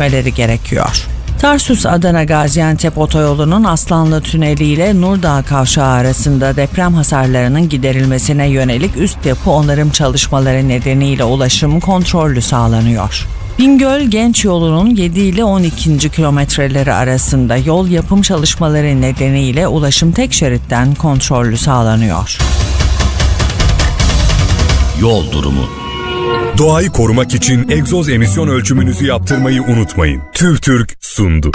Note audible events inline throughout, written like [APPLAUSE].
etmeleri gerekiyor. Tarsus Adana Gaziantep otoyolunun Aslanlı Tüneli ile Nurdağ Kavşağı arasında deprem hasarlarının giderilmesine yönelik üst yapı onarım çalışmaları nedeniyle ulaşım kontrollü sağlanıyor. Bingöl Genç Yolu'nun 7 ile 12. kilometreleri arasında yol yapım çalışmaları nedeniyle ulaşım tek şeritten kontrollü sağlanıyor. Yol durumu Doğayı korumak için egzoz emisyon ölçümünüzü yaptırmayı unutmayın. TÜVTÜRK sundu.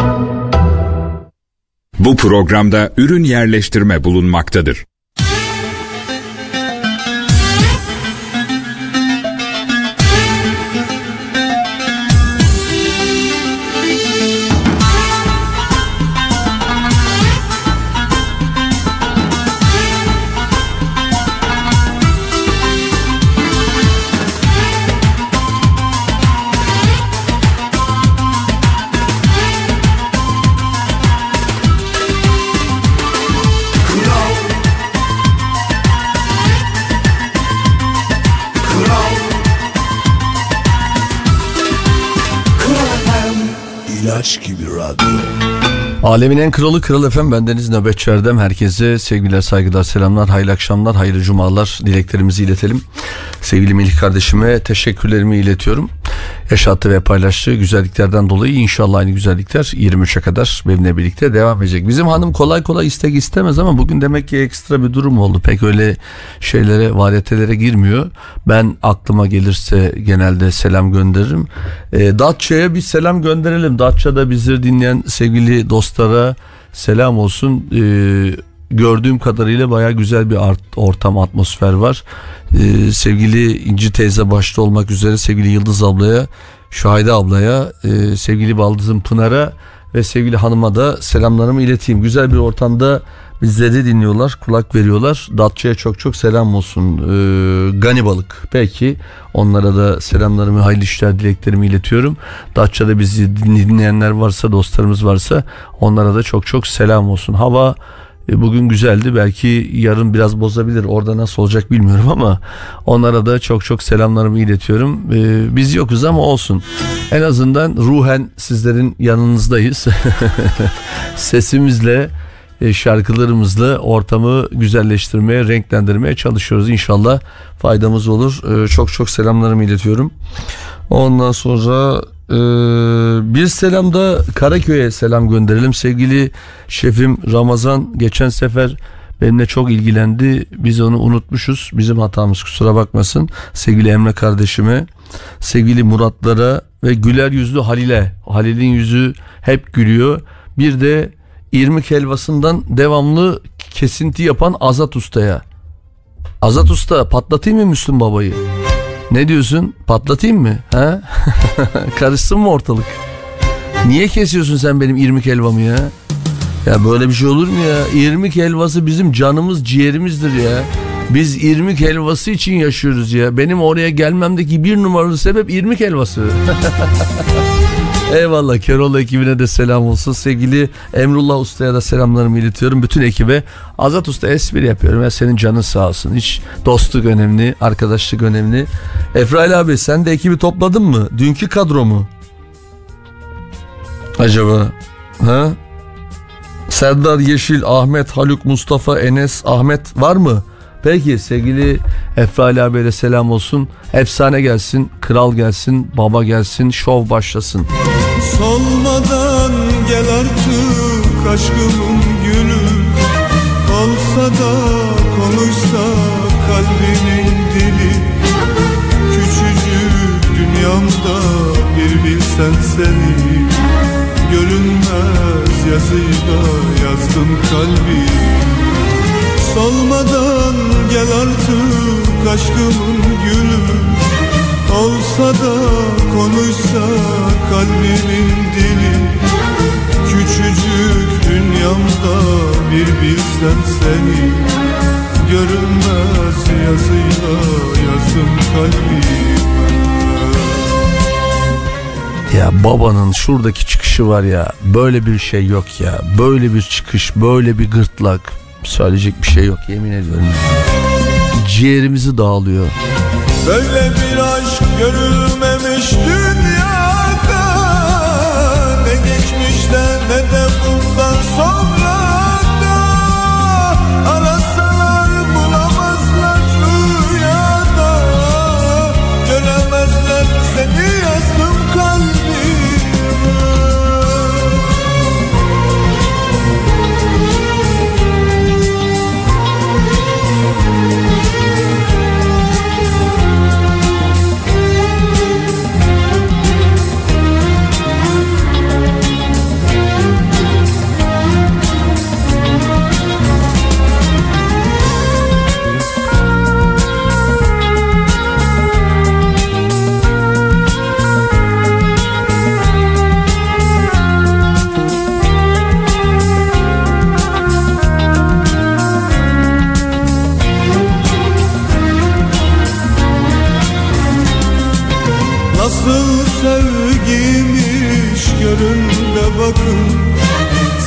Bu programda ürün yerleştirme bulunmaktadır. İlaç gibi radyo. Alemin en kralı Kral Efem bendeniz Nöbetçi Erdem. Herkese sevgiler, saygılar, selamlar, hayırlı akşamlar, hayırlı cumalar dileklerimizi iletelim. Sevgili Melih kardeşime teşekkürlerimi iletiyorum. Yaşattığı ve paylaştığı güzelliklerden dolayı inşallah aynı güzellikler 23'e kadar benimle birlikte devam edecek. Bizim hanım kolay kolay istek istemez ama bugün demek ki ekstra bir durum oldu. Pek öyle şeylere, variyetelere girmiyor. Ben aklıma gelirse genelde selam gönderirim. E, Datça'ya bir selam gönderelim. Datça'da bizi dinleyen sevgili dostlara selam olsun. Eee gördüğüm kadarıyla baya güzel bir art, ortam atmosfer var. Ee, sevgili İnci teyze başta olmak üzere sevgili Yıldız ablaya, Şahide ablaya, e, sevgili Baldızım Pınar'a ve sevgili hanıma da selamlarımı ileteyim. Güzel bir ortamda bizleri dinliyorlar, kulak veriyorlar. Datça'ya çok çok selam olsun. Ee, Gani Balık. Peki onlara da selamlarımı, hayırlı işler dileklerimi iletiyorum. Datça'da bizi dinleyenler varsa, dostlarımız varsa onlara da çok çok selam olsun. Hava Bugün güzeldi. Belki yarın biraz bozabilir. Orada nasıl olacak bilmiyorum ama onlara da çok çok selamlarımı iletiyorum. Ee, biz yokuz ama olsun. En azından ruhen sizlerin yanınızdayız. [LAUGHS] Sesimizle, e, şarkılarımızla ortamı güzelleştirmeye, renklendirmeye çalışıyoruz. İnşallah faydamız olur. Çok çok selamlarımı iletiyorum. Ondan sonra ee, bir selam da Karaköy'e selam gönderelim. Sevgili şefim Ramazan geçen sefer benimle çok ilgilendi. Biz onu unutmuşuz. Bizim hatamız kusura bakmasın. Sevgili Emre kardeşime, sevgili Muratlara ve güler yüzlü Halil'e. Halil'in yüzü hep gülüyor. Bir de irmik helvasından devamlı kesinti yapan Azat Usta'ya. Azat Usta patlatayım mı Müslüm Baba'yı? Ne diyorsun? Patlatayım mı? Ha? [LAUGHS] Karışsın mı ortalık? Niye kesiyorsun sen benim irmik helvamı ya? Ya böyle bir şey olur mu ya? İrmik helvası bizim canımız ciğerimizdir ya. Biz irmik helvası için yaşıyoruz ya. Benim oraya gelmemdeki bir numaralı sebep irmik helvası. [LAUGHS] Eyvallah Keroğlu ekibine de selam olsun. Sevgili Emrullah Usta'ya da selamlarımı iletiyorum. Bütün ekibe Azat Usta espri yapıyorum. Ya senin canın sağ olsun. Hiç dostluk önemli, arkadaşlık önemli. Efrail abi sen de ekibi topladın mı? Dünkü kadro mu? Acaba? Ha? Serdar Yeşil, Ahmet, Haluk, Mustafa, Enes, Ahmet var mı? Peki sevgili Efrail abiye selam olsun. Efsane gelsin, kral gelsin, baba gelsin, şov başlasın. Solmadan gel artık aşkımın gülü Olsa da konuşsa kalbimin dili Küçücük dünyamda bir bilsen seni Görünmez yazıyla yazdım kalbi Solmadan gel artık aşkımın gülü Olsa da konuşsa kalbimin dili Küçücük dünyamda bir bilsen seni Görünmez yazıyla yazdım kalbime Ya babanın şuradaki çıkışı var ya böyle bir şey yok ya. Böyle bir çıkış, böyle bir gırtlak. Söyleyecek bir şey yok yemin ediyorum. Ciğerimizi dağılıyor. Böyle bir aşk görülmemiş dünyada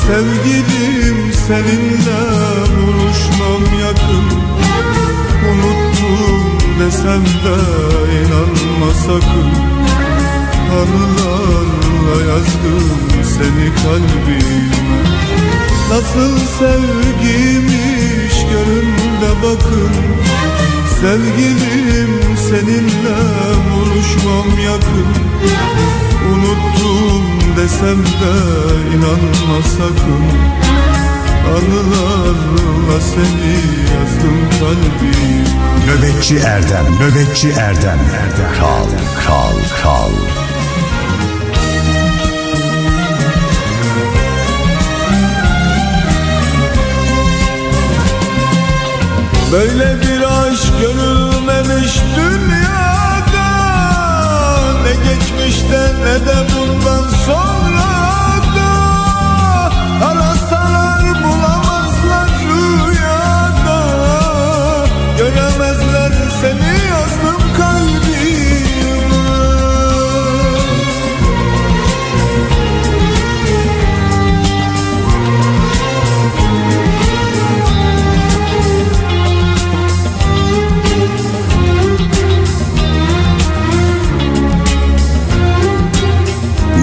Sevgilim seninle buluşmam yakın. Unuttum desem de inanma sakın. Anılarla yazdım seni kalbime. Nasıl sevgiymiş görün de bakın. Sevgilim seninle buluşmam yakın Unuttum desem de inanma sakın Anılarla seni yazdım kalbim Nöbetçi Erdem, Nöbetçi Erdem, Erdem. Kral, kral, kral. Böyle bir aşk görülmemiş dünyada Ne geçmişte ne de bundan sonra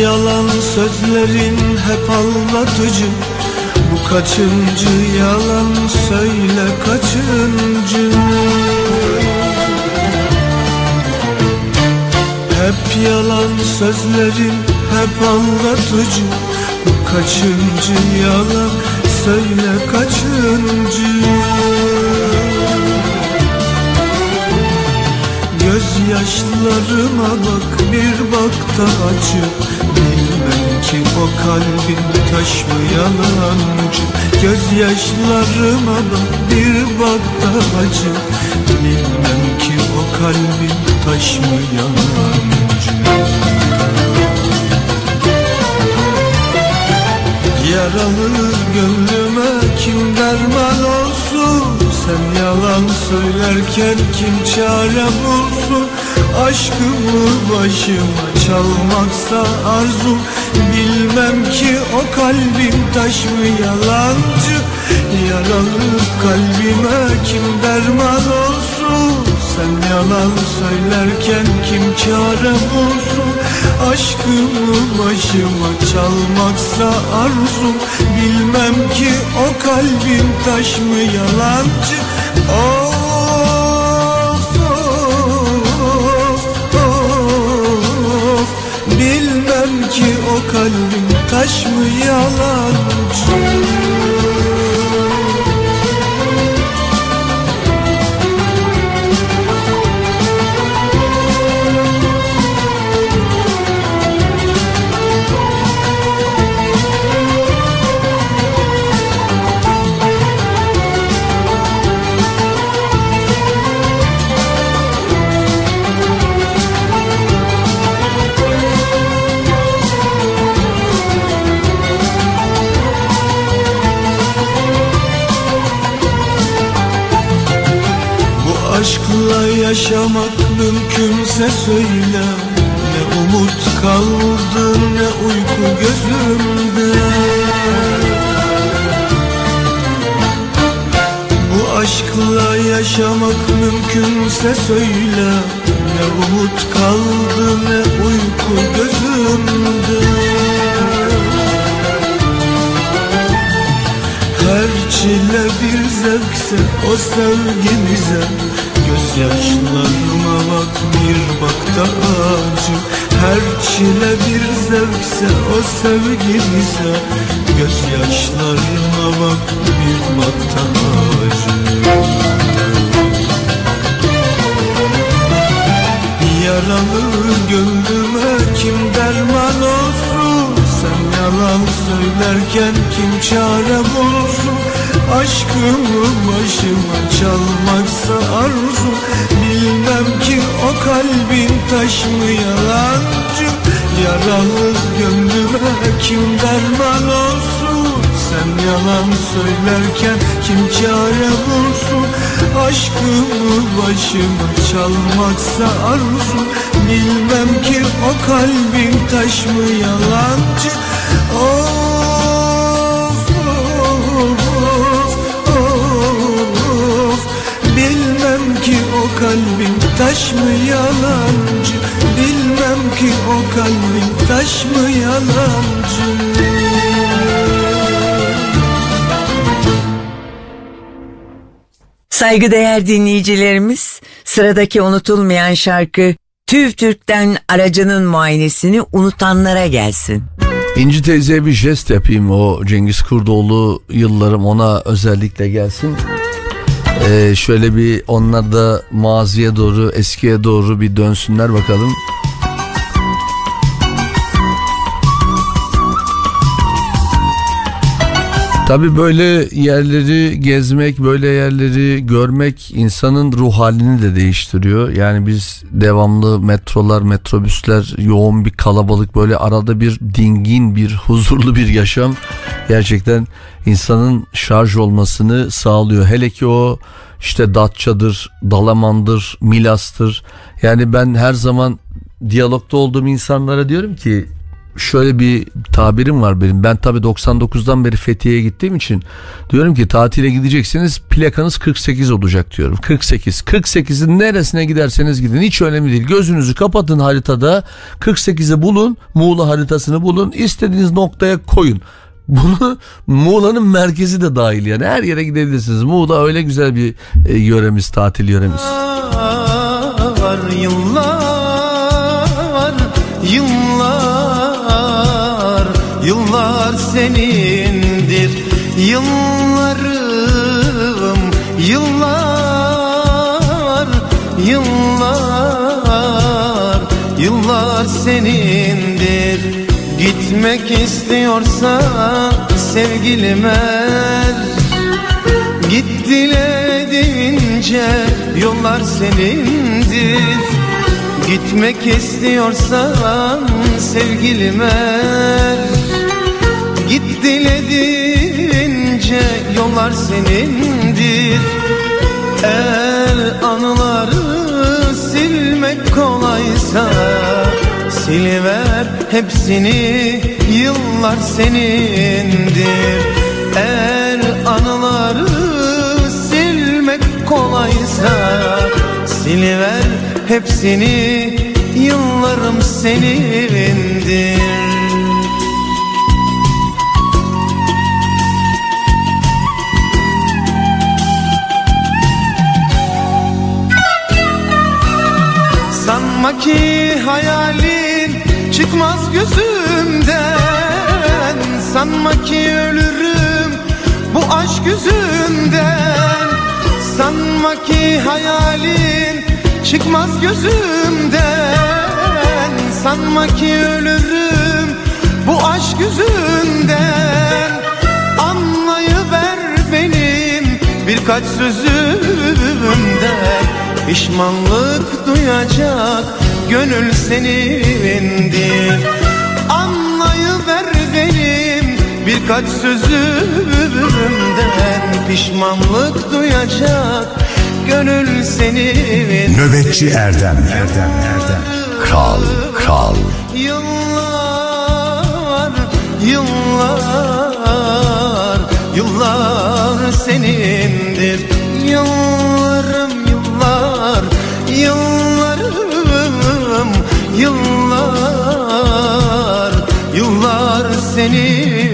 yalan sözlerin hep anlatıcı. Bu kaçıncı yalan? Söyle kaçıncı? Hep yalan sözlerin hep anlatıcı. Bu kaçıncı yalan? Söyle kaçıncı Gözyaşlarıma bak bir bak da acı. Bilmem ki o kalbin taş mı yalancı Gözyaşlarıma bak bir bak da acı. Bilmem ki o kalbin taş mı yalancı Yaralı gönlüme kim derman olsun Sen yalan söylerken kim çare bulsun? Aşkımı başıma çalmaksa arzum. Bilmem ki o kalbim taş mı yalancı? Yaralı kalbime kim derman olsun? Sen yalan söylerken kim çare bulsun Aşkımı başıma çalmaksa arzum Bilmem ki o kalbim taş mı yalancı? Of of of. Bilmem ki o kalbim taş mı yalancı aşkla yaşamak mümkünse söyle. Ne umut kaldı ne uyku gözümde. Bu aşkla yaşamak mümkünse söyle. Ne umut kaldı ne uyku gözümde. Her çile bir zevkse o sevgimize Gözyaşlarıma bak bir bak da acı. Her çile bir zevkse o sevgi bize. Gözyaşlarıma bak bir bak da acı. Yaralı gönlüme kim derman olsun? Sen yalan söylerken kim çare bulsun? Aşkımı başıma çalmaksa arzu. Bilmem ki o kalbin taş mı yalancı? Yaralı gönlüme kim derman olsun? Sen yalan söylerken kim çare bulsun? Aşkımı başıma çalmaksa arzu. Bilmem ki o kalbin taş mı yalancı? Of ki o kalbin taş mı yalancı Bilmem ki o kalbin taş mı yalancı Saygıdeğer dinleyicilerimiz, sıradaki unutulmayan şarkı TÜV TÜRK'ten aracının muayenesini unutanlara gelsin. İnci teyzeye bir jest yapayım o Cengiz Kurdoğlu yıllarım ona özellikle gelsin. Ee, şöyle bir onlar da maziye doğru eskiye doğru bir dönsünler bakalım. Tabi böyle yerleri gezmek, böyle yerleri görmek insanın ruh halini de değiştiriyor. Yani biz devamlı metrolar, metrobüsler, yoğun bir kalabalık böyle arada bir dingin, bir huzurlu bir yaşam gerçekten insanın şarj olmasını sağlıyor. Hele ki o işte Datça'dır, Dalaman'dır, Milas'tır. Yani ben her zaman diyalogda olduğum insanlara diyorum ki şöyle bir tabirim var benim. Ben tabi 99'dan beri Fethiye'ye gittiğim için diyorum ki tatile gideceksiniz plakanız 48 olacak diyorum. 48. 48'in neresine giderseniz gidin hiç önemli değil. Gözünüzü kapatın haritada 48'i bulun Muğla haritasını bulun istediğiniz noktaya koyun. [LAUGHS] Bunu Muğla'nın merkezi de dahil yani her yere gidebilirsiniz. Muğla öyle güzel bir e, yöremiz, tatil yöremiz. Yıllar, yıllar, yıllar senindir. Yıllarım, yıllar, yıllar, yıllar senindir. Gitmek istiyorsan sevgilim er Git dile deyince yollar senindir Gitmek istiyorsan sevgilim er Git dile deyince yollar senindir. Eğer anıları silmek kolaysa Siliver hepsini yıllar senindir. Eğer anıları silmek kolaysa Siliver hepsini yıllarım senindir Sanma ki hayalin çıkmaz gözümden. Sanma ki ölürüm bu aşk yüzünden. Sanma ki hayalin çıkmaz gözümden. Sanma ki ölürüm bu aşk yüzünden. Anlayıver benim birkaç sözümden Pişmanlık duyacak gönül senindir Anlayıver benim birkaç sözümden. Pişmanlık duyacak gönül senindir Nöbetçi Erdem. Erdem Erdem. Kral Kral. Yıllar, yıllar, yıllar senindir Yıllarım, yıllar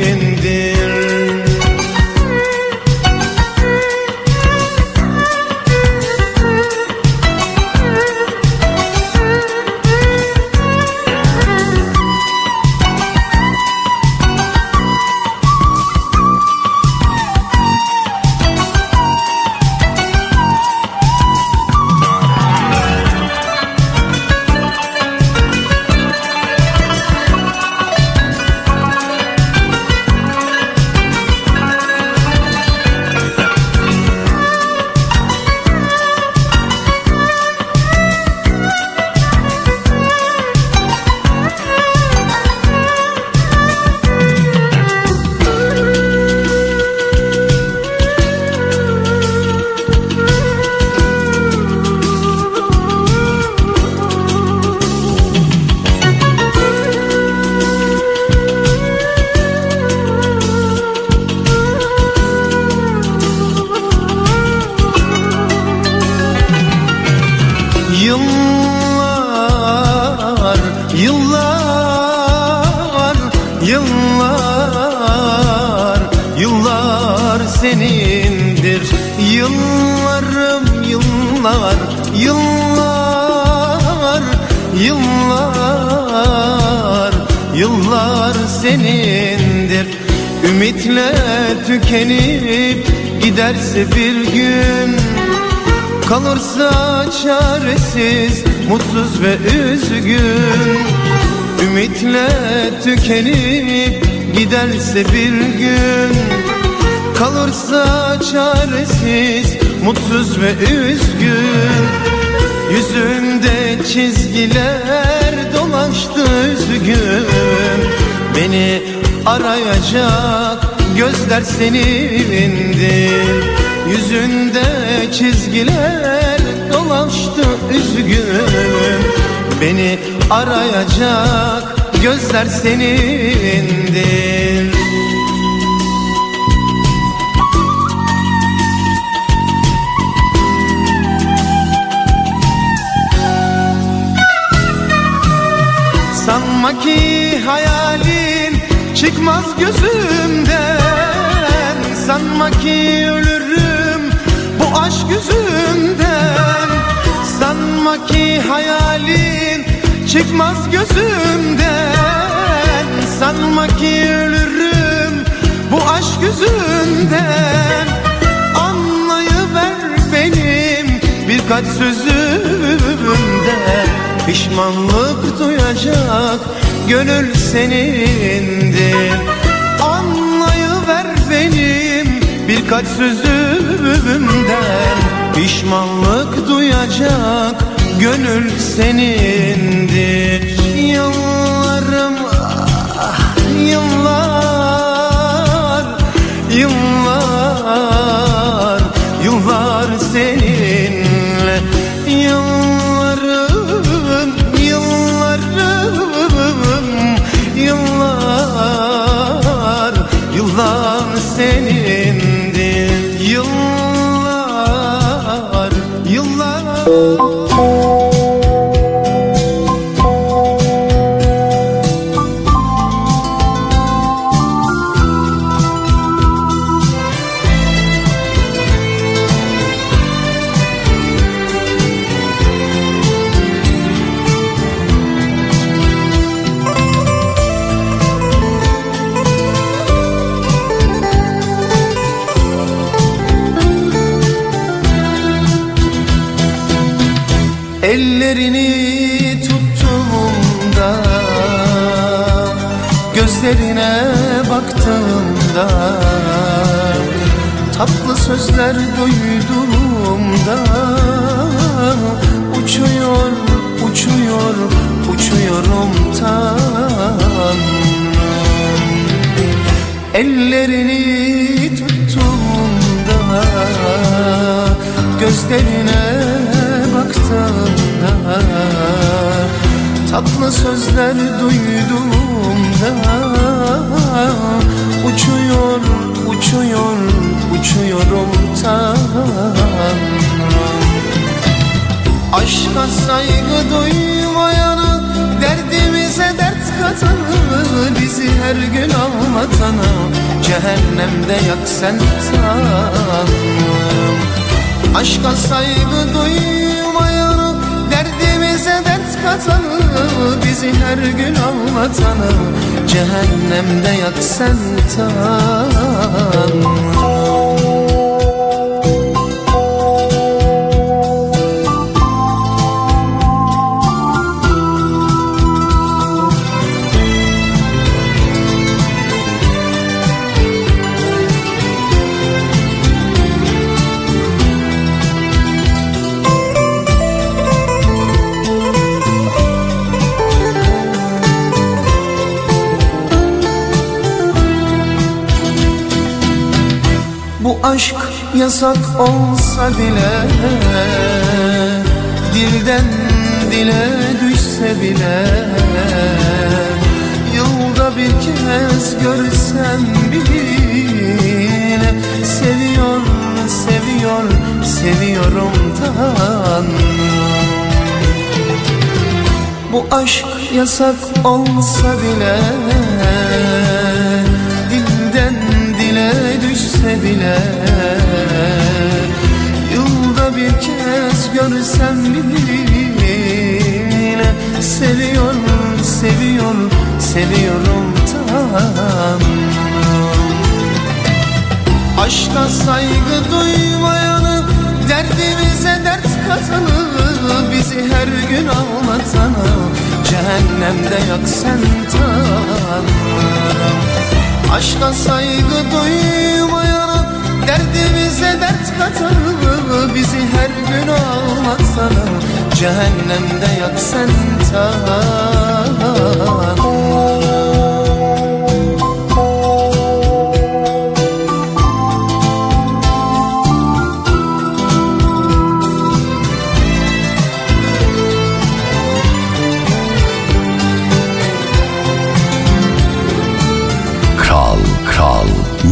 ve üzgün Yüzünde çizgiler dolaştı üzgün. Beni arayacak gözler senindir Yüzünde çizgiler dolaştı üzgün. Beni arayacak gözler senindir Sanma ki hayalin çıkmaz gözümden. Sanma ki ölürüm bu aşk yüzünden. Sanma ki hayalin çıkmaz gözümden. Sanma ki ölürüm bu aşk yüzünden. Anlayıver benim birkaç sözümden Pişmanlık duyacak gönül senindir Anlayıver benim birkaç sözümden. Pişmanlık duyacak gönül senindir. Yıllarım ah, yıllar Tatlı sözler duyduğumda Uçuyor, uçuyor, uçuyorum Tanrım Ellerini tuttuğumda Gözlerine baktığımda Tatlı sözler duyduğumda Uçuyor, uçuyor, uçuyorum Tanrım Aşka saygı duymayanı Derdimize dert katanı Bizi her gün ağlatanı Cehennemde yak sen Tanrım Aşka saygı duymayanı Derdimize dert katanı Bizi her gün ağlatanı Cehennemde yak sen Tanrım yasak olsa bile Dilden dile düşse bile Yılda bir kez görsem bile Seviyor, seviyor, seviyorum Tanrım Bu aşk yasak olsa bile Dilden dile düşse bile bir kez görsem bile Seviyorum, seviyorum, seviyorum tanrım Aşka saygı duymayanı Derdimize dert katanı Bizi her gün ağlatanı Cehennemde yak sen tanrım Aşka saygı duymayanı Derdimize dert katanı Bizi her gün ağlatanı Cehennemde yak sen tanrım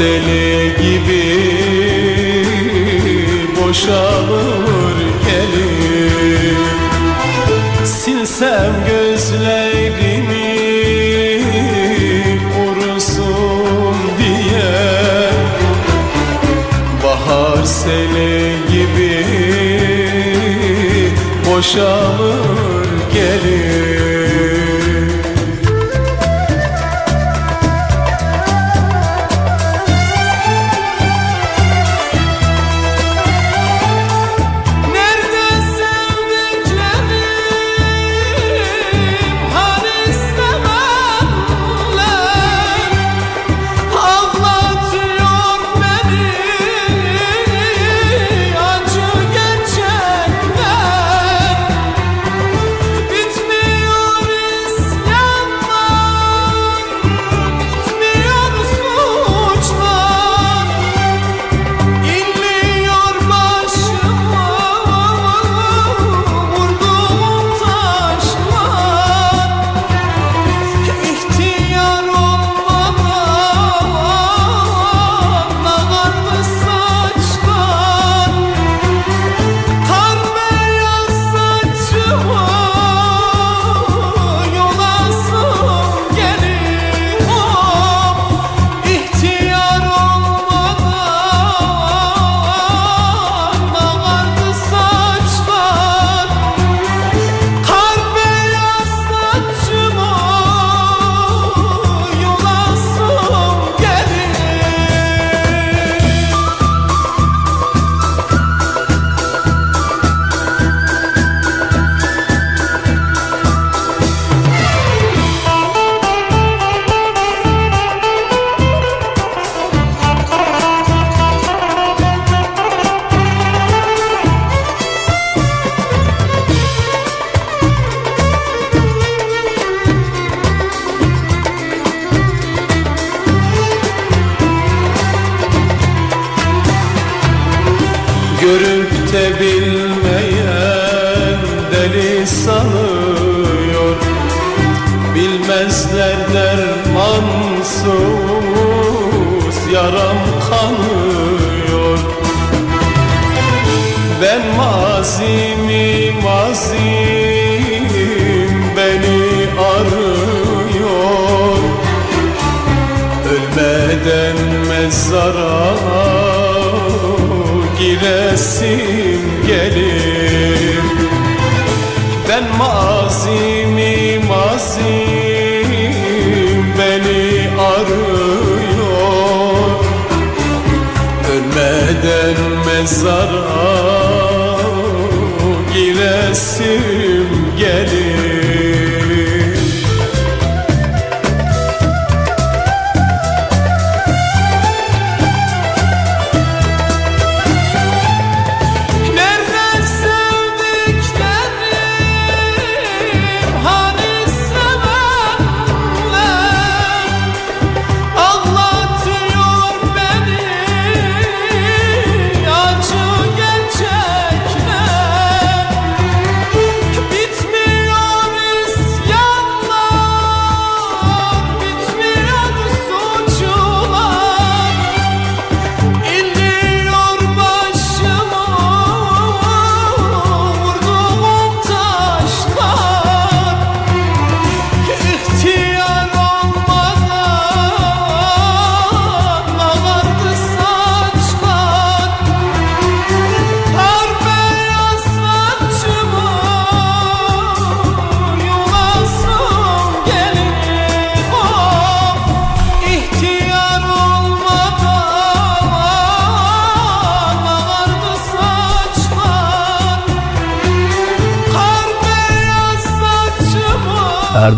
seli gibi boşalır gelir. Silsem gözlerimi kurusun diye. Bahar seli gibi boşalır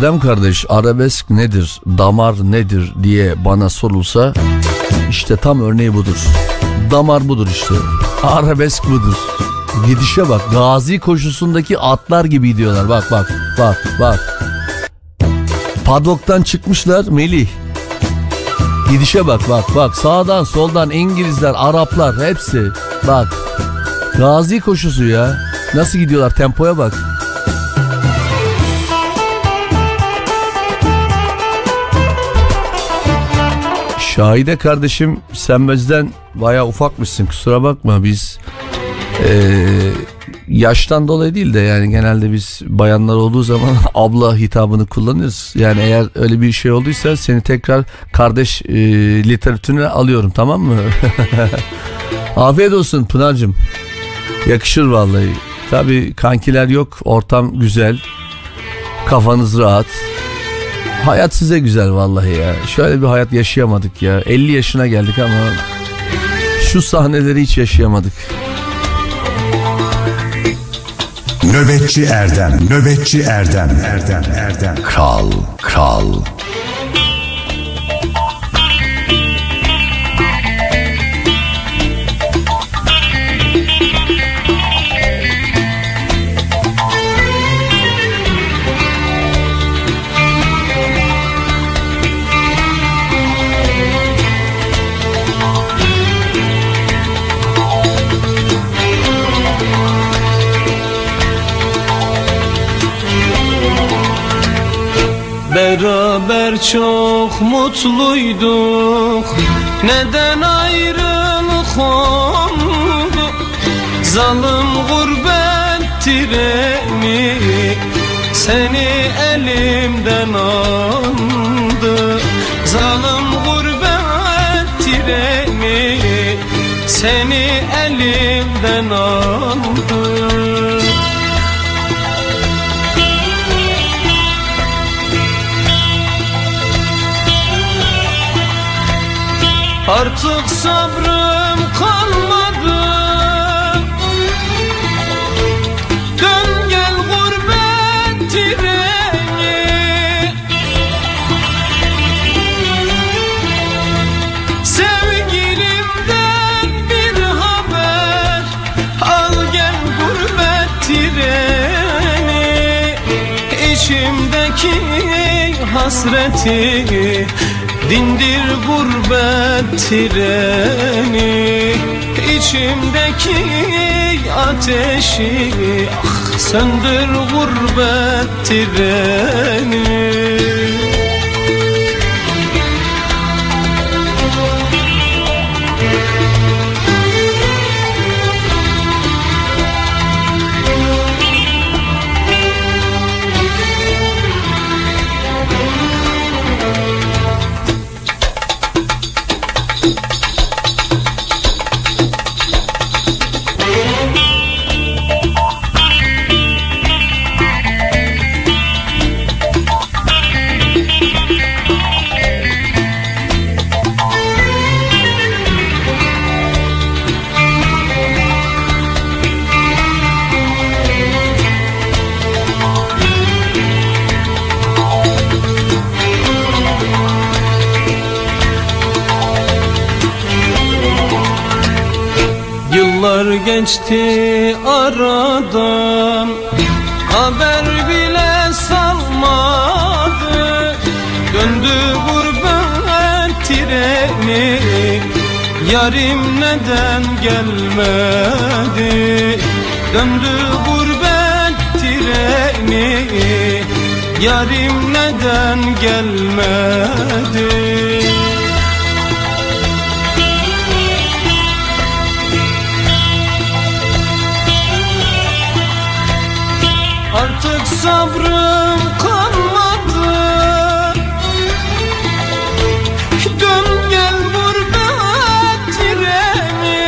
Erdem kardeş arabesk nedir, damar nedir diye bana sorulsa işte tam örneği budur. Damar budur işte. Arabesk budur. Gidişe bak. Gazi koşusundaki atlar gibi gidiyorlar. Bak bak bak bak. Padok'tan çıkmışlar Melih. Gidişe bak bak bak. Sağdan soldan İngilizler, Araplar hepsi. Bak. Gazi koşusu ya. Nasıl gidiyorlar tempoya bak. Şahide kardeşim sen bizden baya ufakmışsın kusura bakma biz eee, yaştan dolayı değil de yani genelde biz bayanlar olduğu zaman [LAUGHS] abla hitabını kullanırız. Yani eğer öyle bir şey olduysa seni tekrar kardeş eee, literatürüne alıyorum tamam mı? [LAUGHS] Afiyet olsun Pınar'cığım. Yakışır vallahi. Tabi kankiler yok ortam güzel. Kafanız rahat. Hayat size güzel vallahi ya. Şöyle bir hayat yaşayamadık ya. 50 yaşına geldik ama şu sahneleri hiç yaşayamadık. Nöbetçi Erdem, Nöbetçi Erdem, Erdem, Erdem. Kral, kral. Çok mutluyduk. Neden ayrılık oldu? Zalim gurbet treni Seni elimden aldı. Zalim gurbet treni Seni Artık sabrım kalmadı. Dön gel gurbet treni Sevgilimden bir haber. Al gel gurbet treni İçimdeki hasreti Dindir gurbet treni İçimdeki ateşi. Ah, Söndür gurbet treni geçti aradan. Haber bile salmadı. Döndü gurbet treni. Yarim neden gelmedi? Döndü gurbet treni. Yarim neden gelmedi sabrım kalmadı. Dön gel gurbet treni.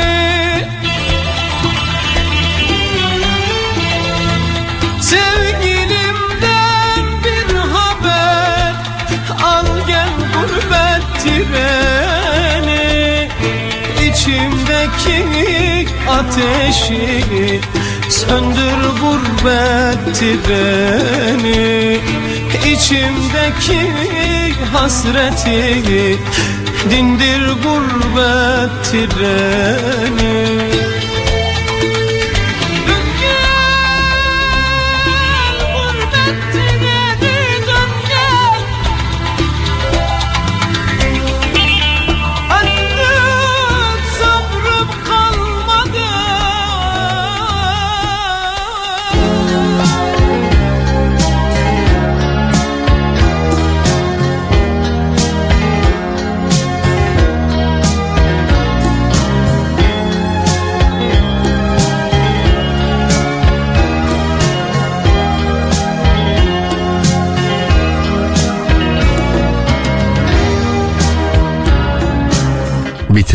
Sevgilimden bir haber. Al gel gurbet treni. İçimdeki ateşi Söndür gurbet treni İçimdeki hasreti Dindir gurbet treni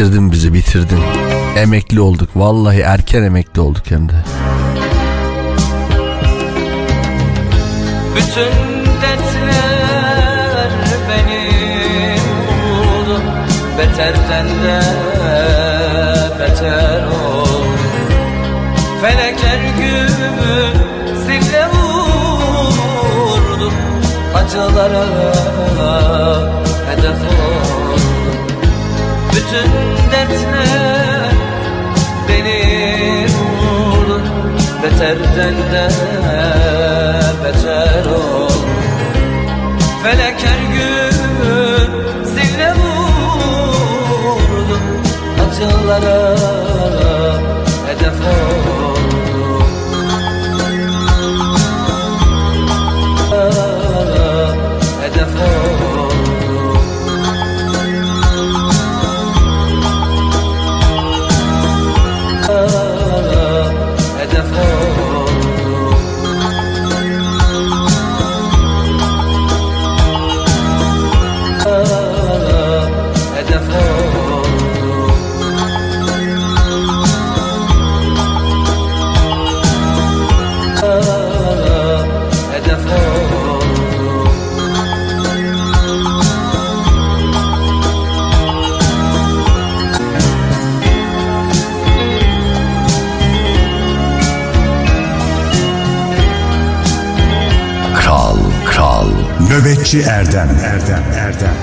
Bitirdin bizi bitirdin. Emekli olduk. Vallahi erken emekli olduk hem de. Dertler benim oldu Beterden de beter ol. Felek her gün zille vurdu Acılara hedef oldu Nöbetçi Erdem. Erdem Erdem.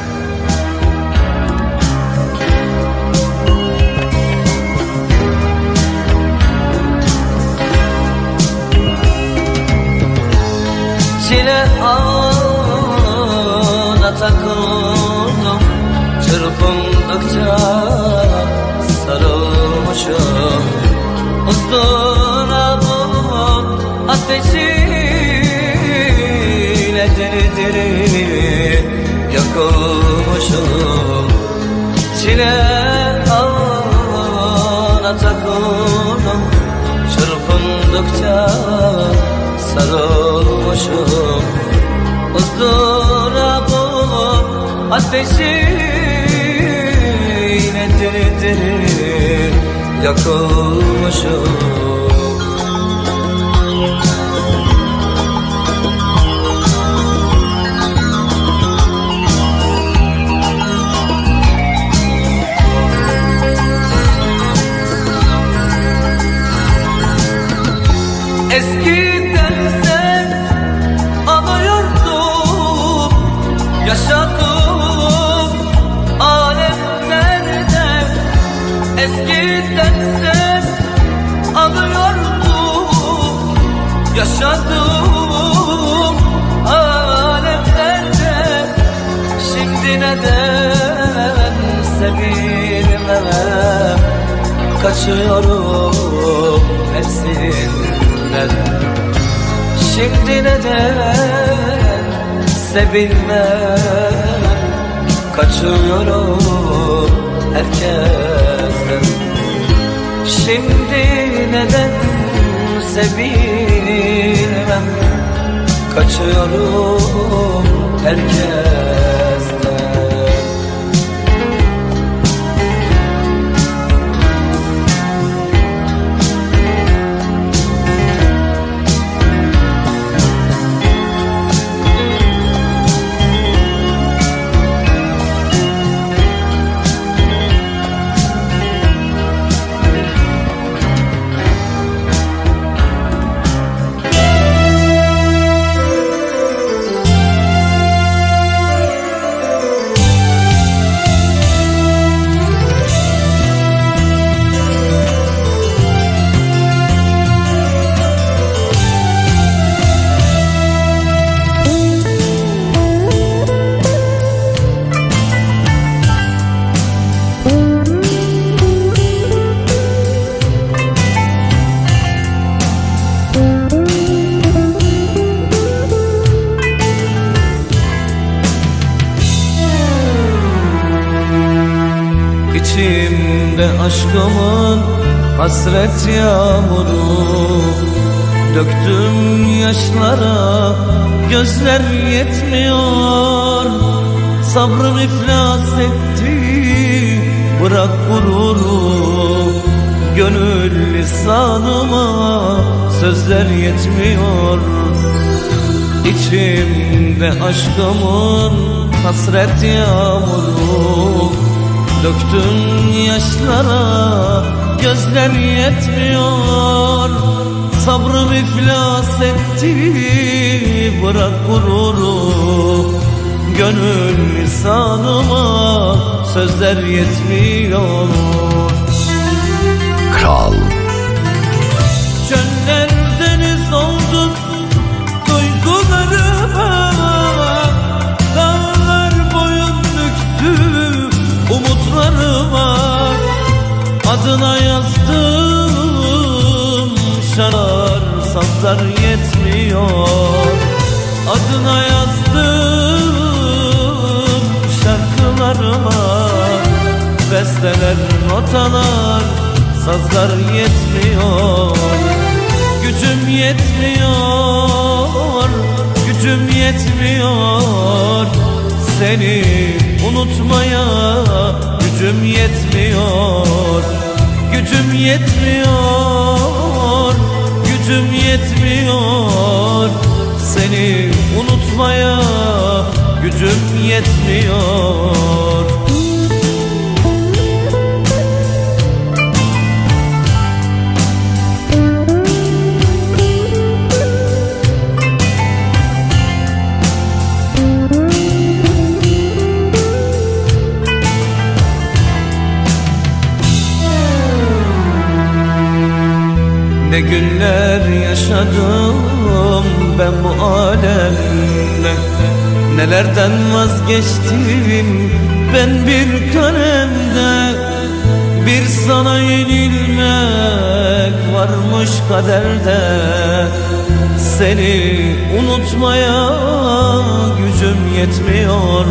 Çile ağına takıldım Çırpındıkça sarılmışım. Uzdurabım diri yakılmışım. Çile ağına takıldım. Çırpındıkça sarılmışım. Uzdurabım ateşiyle diri diri yakılmışım Eskiden sen anıyordum Yaşadım alemlerde Eskiden sen yaşadım alemlerde Şimdi neden sevilmem Kaçıyorum hepsinden Şimdi neden sevilmem? Kaçıyorum herkesten. Şimdi neden sevilmem? Kaçıyorum herkesten İçimde aşkımın hasret yağmuru. Döktüm yaşlara gözler yetmiyor. Sabrım iflas etti bırak gururu Gönül lisanıma sözler yetmiyor. İçimde aşkımın hasret yağmuru Döktüm yaşlara gözler yetmiyor. Sabrım iflas etti bırak gururu. Gönül lisanıma sözler yetmiyor. Kral Adına yazdım şanar sazlar yetmiyor. Adına yazdım şarkılarıma Besteler, notalar, sazlar yetmiyor. Gücüm yetmiyor, gücüm yetmiyor. Seni unutmaya gücüm yetmiyor Gücüm yetmiyor, gücüm yetmiyor. Seni unutmaya gücüm yetmiyor Ne günler yaşadım ben bu alemde. Nelerden vazgeçtim ben bir kalemde Bir sana yenilmek varmış kaderde. Seni unutmaya gücüm yetmiyor.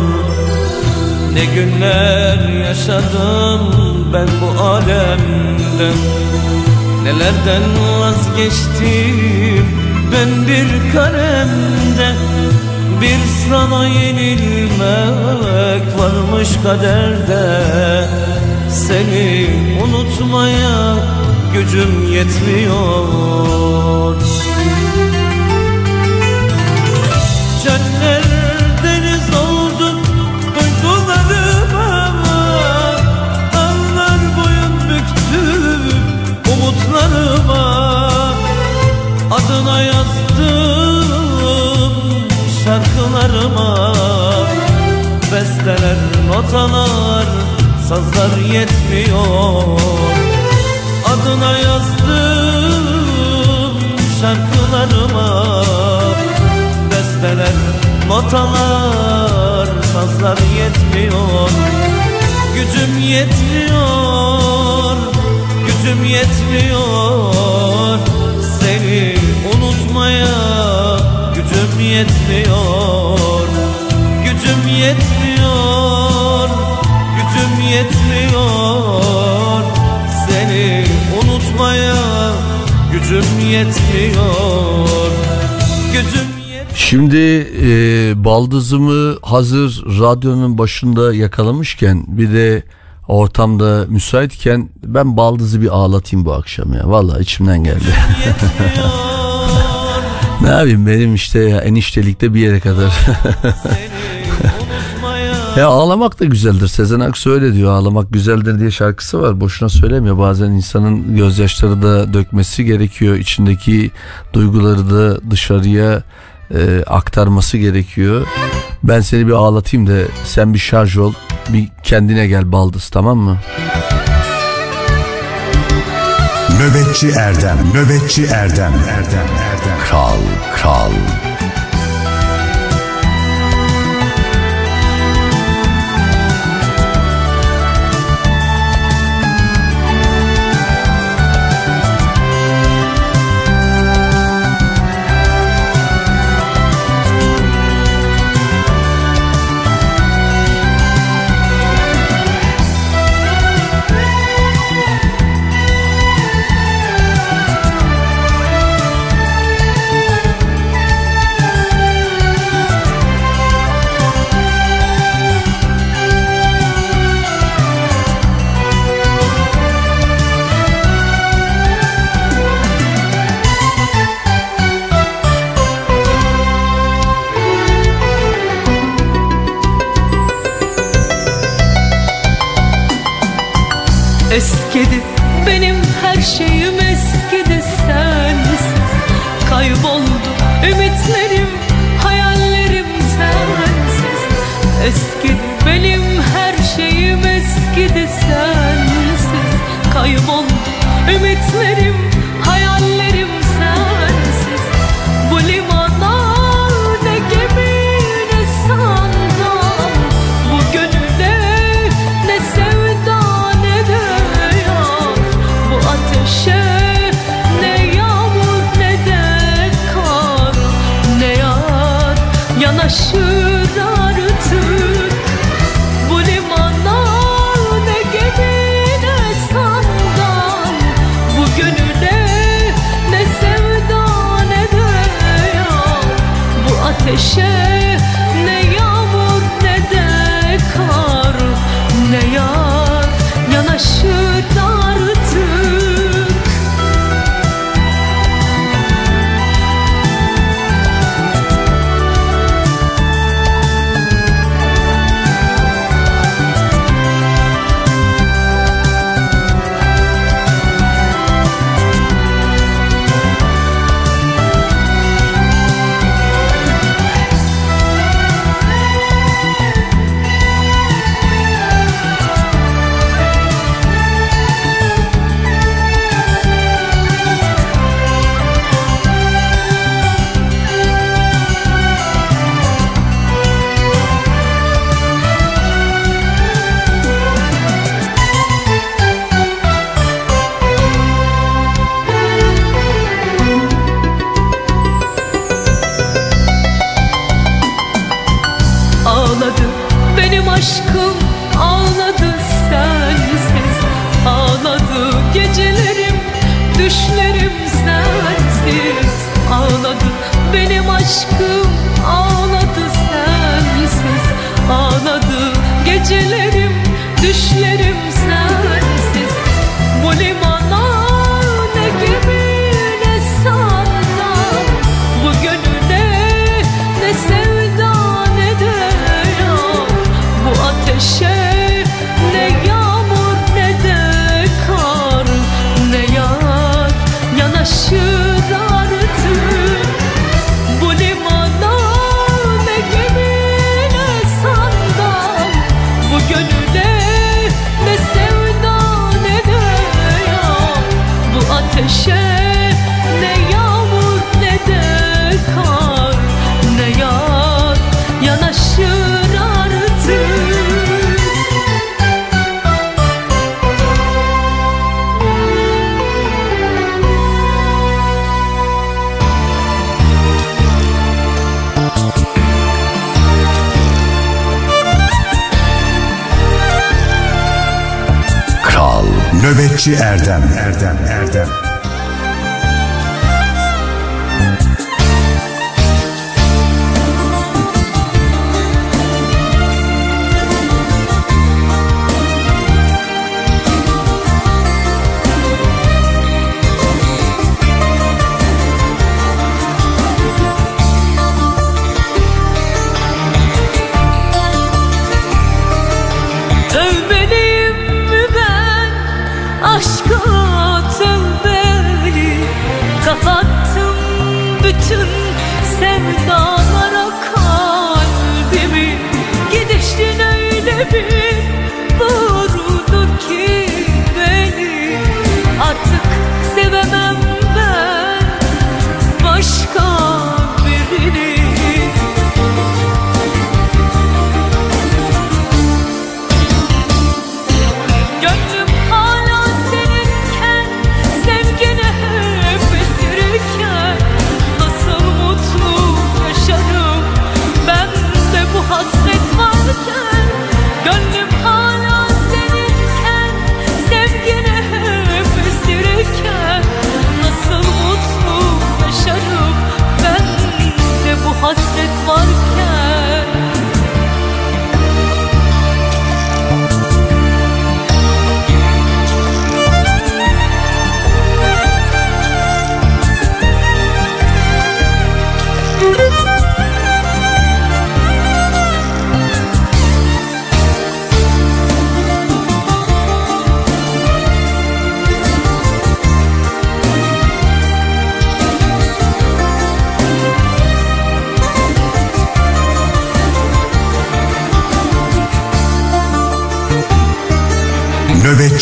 Ne günler yaşadım ben bu alemde Nelerden vazgeçtim? Ben bir kalemde Bir sana yenilmek varmış kaderde. Seni unutmaya gücüm yetmiyor Adına yazdım şarkılarıma. Besteler, notalar, sazlar yetmiyor. Adına yazdım şarkılarıma. Besteler, notalar, sazlar yetmiyor. Gücüm yetmiyor, gücüm yetmiyor unutmaya gücüm yetmiyor Gücüm yetmiyor, gücüm yetmiyor Seni unutmaya gücüm yetmiyor Gücüm Şimdi e, baldızımı hazır radyonun başında yakalamışken bir de ortamda müsaitken ben baldızı bir ağlatayım bu akşam ya. Vallahi içimden geldi. [LAUGHS] ne yapayım benim işte eniştelikte bir yere kadar. [LAUGHS] ya ağlamak da güzeldir. Sezen Aksu öyle diyor. Ağlamak güzeldir diye şarkısı var. Boşuna söylemiyor. Bazen insanın gözyaşları da dökmesi gerekiyor. İçindeki duyguları da dışarıya e, aktarması gerekiyor. Ben seni bir ağlatayım da sen bir şarj ol. Bir kendine gel baldız tamam mı? Nöbetçi Erdem, Nöbetçi Erdem, Erdem, Erdem. Kral, kral. eski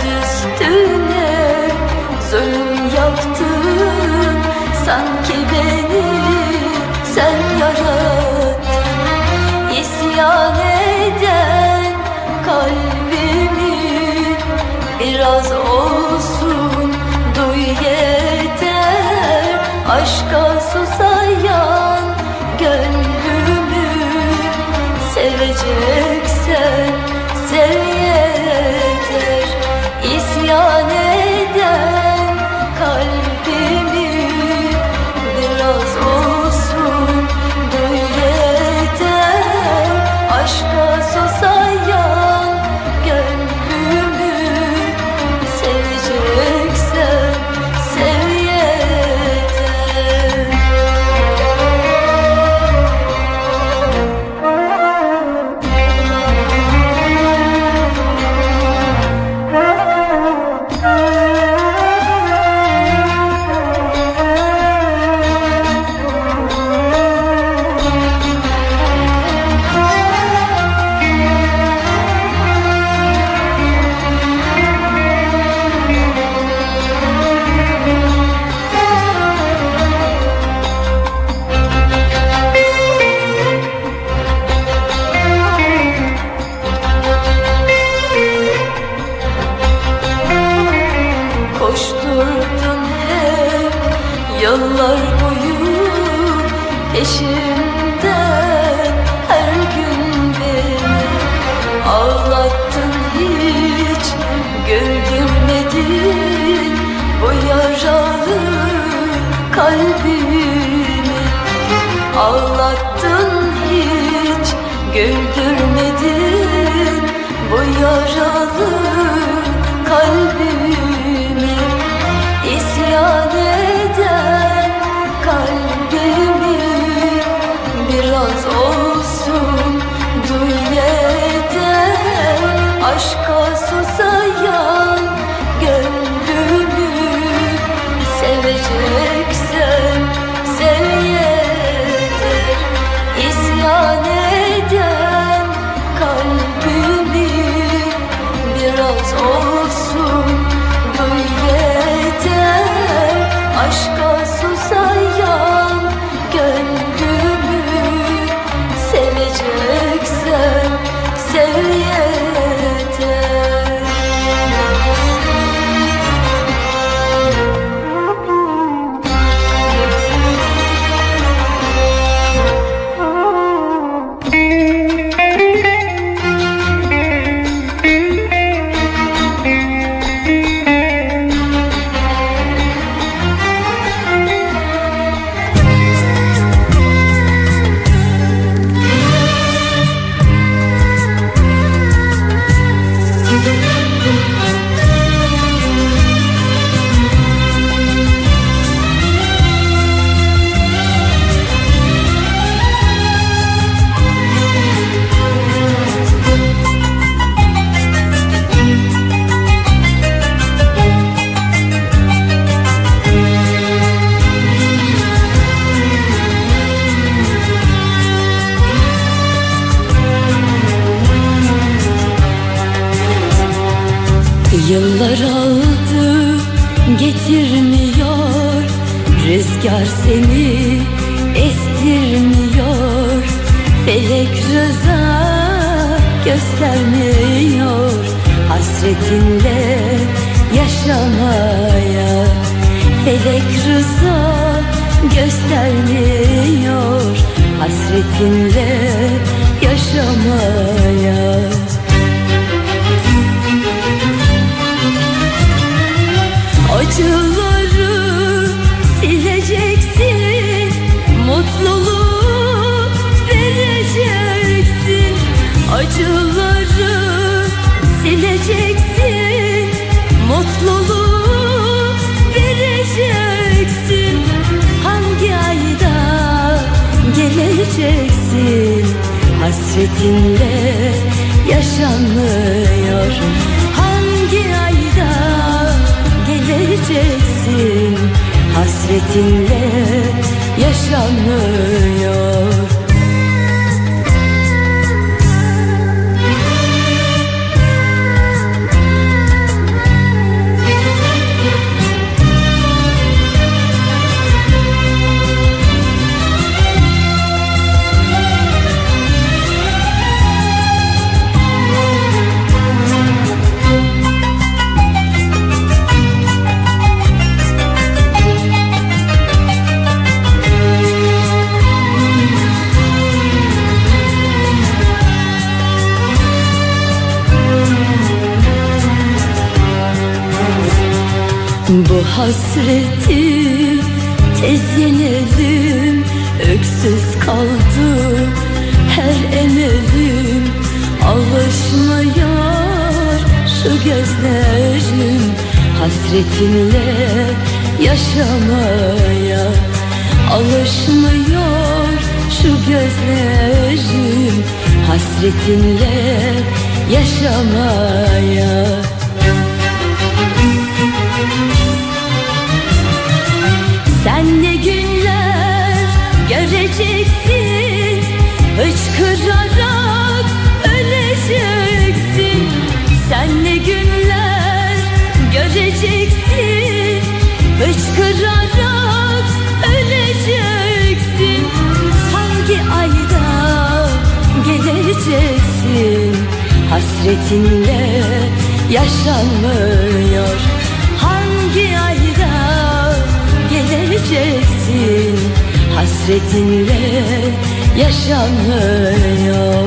üstüne zulüm yaptın. Sanki beni sen yarat İsyan eden kalbimi biraz olsun. Duy yeter Aşka susar uyanır Yıllar aldı getirmiyor. Rüzgar seni estirmiyor. Felek rıza göstermiyor. Hasretinle yaşamaya Felek rıza göstermiyor. Hasretinle yaşamaya Acıları sileceksin. Mutluluğu vereceksin. Acıları sileceksin. Mutluluğu vereceksin. Hangi ayda geleceksin? Hasretinle yaşanmıyor geleceksin. Hasretinle yaşanmıyor hasreti tez yenelim. Öksüz kaldı her emelim. Alışmıyor şu gözlerim. Hasretinle yaşamaya Alışmıyor şu gözlerim. Hasretinle yaşamaya hasretinle yaşanmıyor. Hangi ayda geleceksin? Hasretinle yaşanmıyor.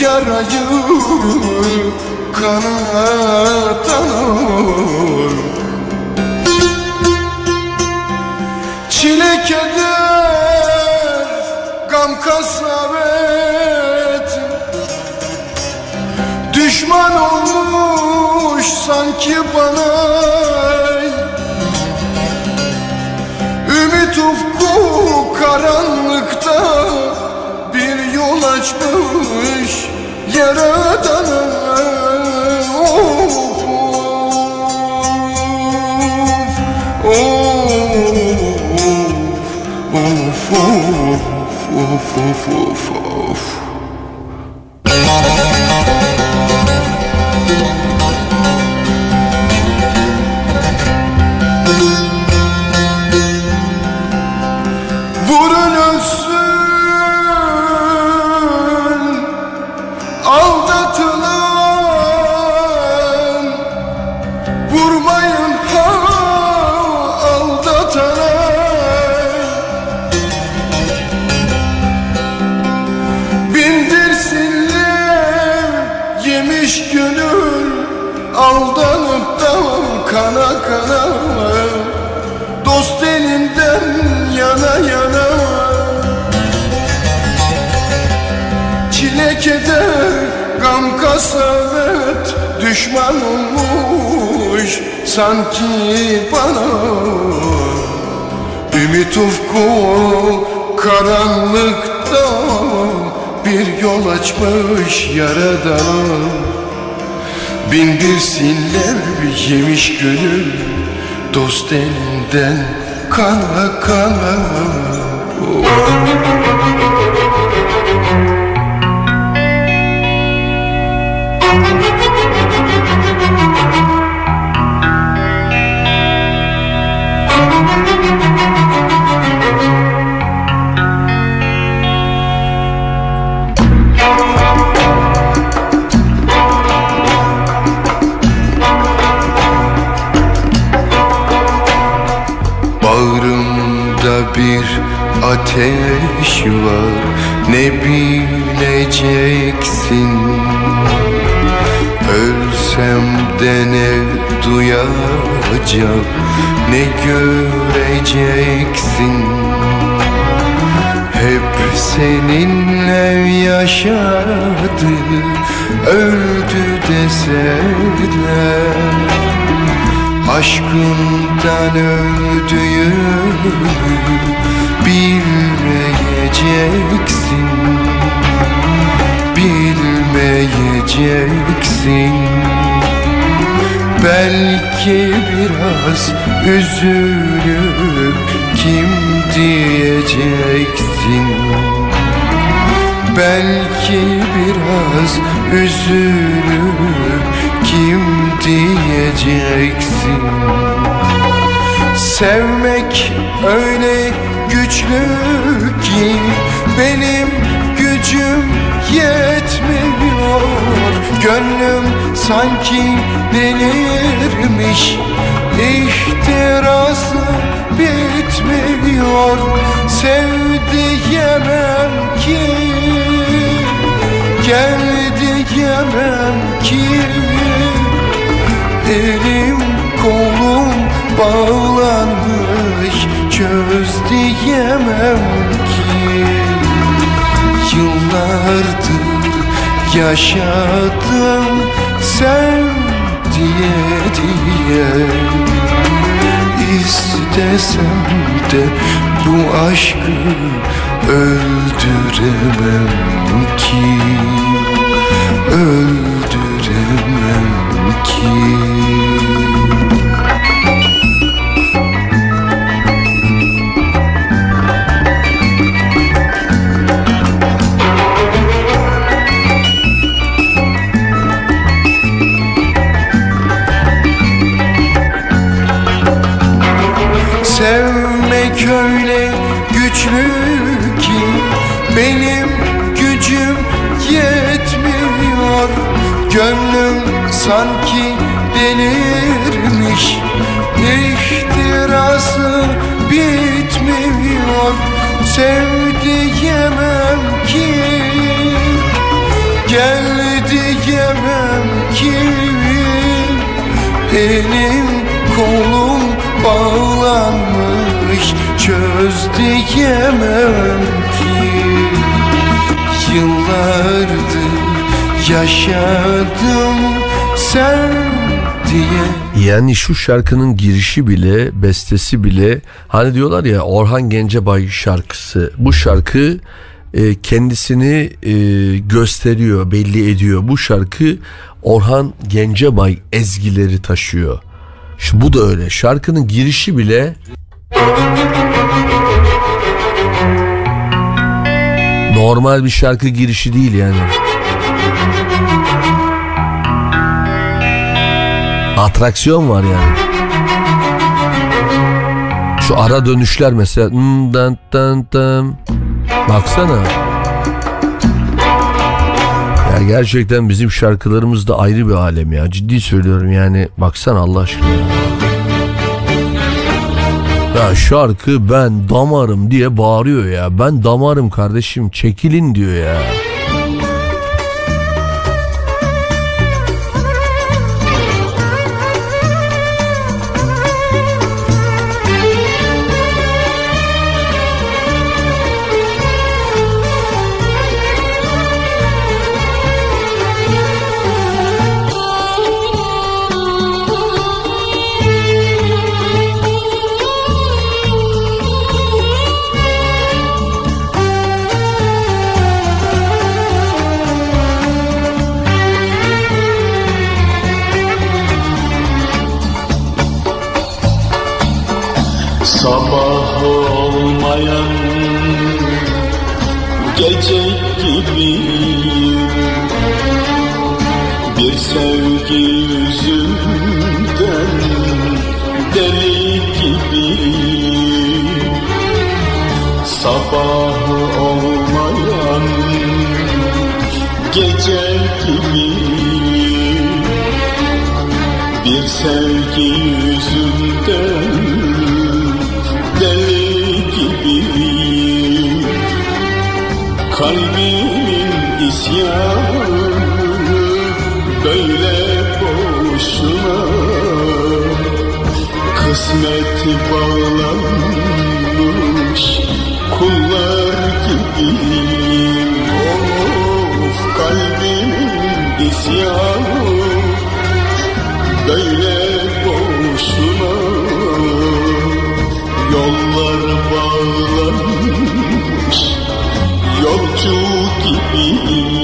Yarayı kanatan Çile keder, gam kasavet Düşman olmuş sanki bana. Ümit ufku karanlıkta Bir yol açmış yaradana Of of of of of of of sanki bana Ümit ufku karanlıkta Bir yol açmış yaradan Bindirsinler yemiş gönül Dost elinden kana kana. Bağrımda bir ateş var. Ne bileceksin? Ölsem de ne duyacak Ne göreceksin? Hep seninle yaşadı. Öldü deseler Aşkından öldüğümü bilmeyeceksin Bilmeyeceksin. Belki biraz üzülüp kim diyeceksin Belki biraz üzülüp kim diyeceksin? Sevmek öyle güçlü ki benim gücüm yetmiyor. Gönlüm sanki delirmiş. İhtirası bitmiyor. Sevdiyemem ki Gel diyemem ki Elim kolum bağlanmış. Çöz diyemem ki Yıllardır yaşadım sen diye diye. İstesem de bu aşkı öldüremem ki. Öldüremem ki. Sevmek öyle güçlü benim gücüm yetmiyor. Gönlüm sanki delirmiş. İhtirası bitmiyor. Sev diyemem ki. Gel diyemem ki. Benim kolum bağlanmış. Çöz diyemem Yıllardır yaşadım sen diye Yani şu şarkının girişi bile, bestesi bile hani diyorlar ya Orhan Gencebay şarkısı. Bu şarkı e, kendisini e, gösteriyor, belli ediyor. Bu şarkı Orhan Gencebay ezgileri taşıyor. Şu bu da öyle. Şarkının girişi bile normal bir şarkı girişi değil yani. Atraksiyon var yani. Şu ara dönüşler mesela. Hmm. Baksana. Ya gerçekten bizim şarkılarımız da ayrı bir alem ya. Ciddi söylüyorum yani. Baksana Allah aşkına. Ya şarkı ben damarım diye bağırıyor ya. Ben damarım kardeşim çekilin diyor ya. Bir sevgi yüzünden deli gibi Kalbimin isyanı böyle boşuna Kısmeti bağlanmış gibi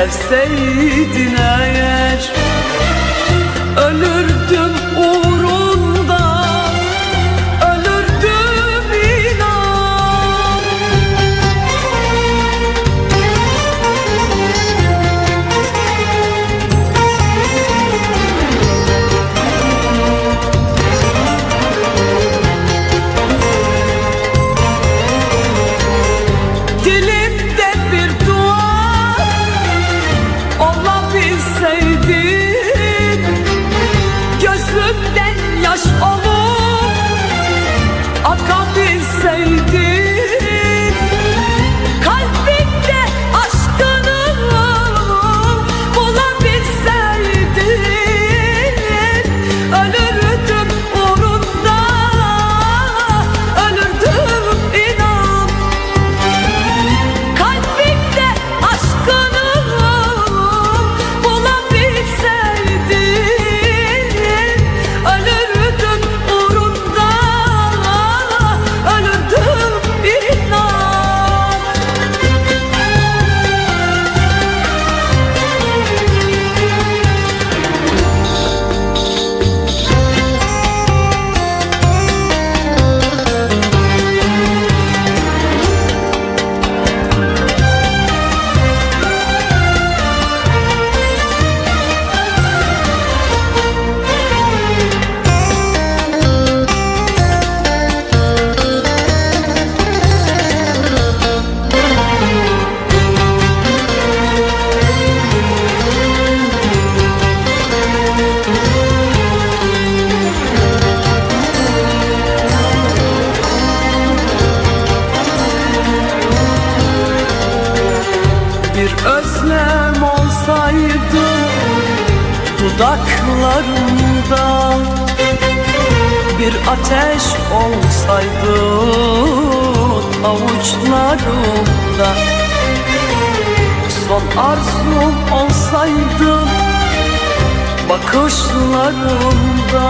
sevseydin eğer Ölürdüm ateş olsaydı avuçlarımda. Son arzum olsaydı bakışlarımda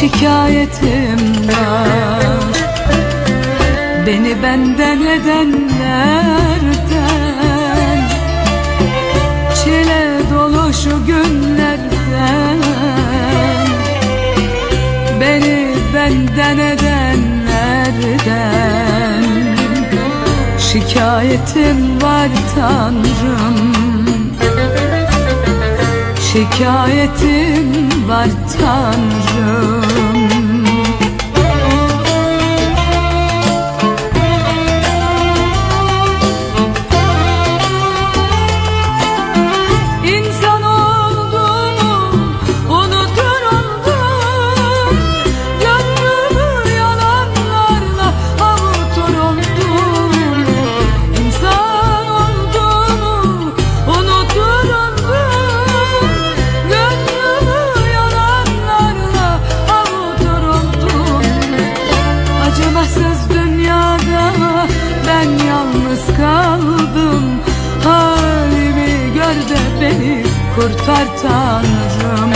şikayetim var Beni benden edenlerden Çile dolu şu günlerden. Beni benden edenlerden Şikayetim var Tanrım. Şikayetim var Tanrım kurtar Tanrım.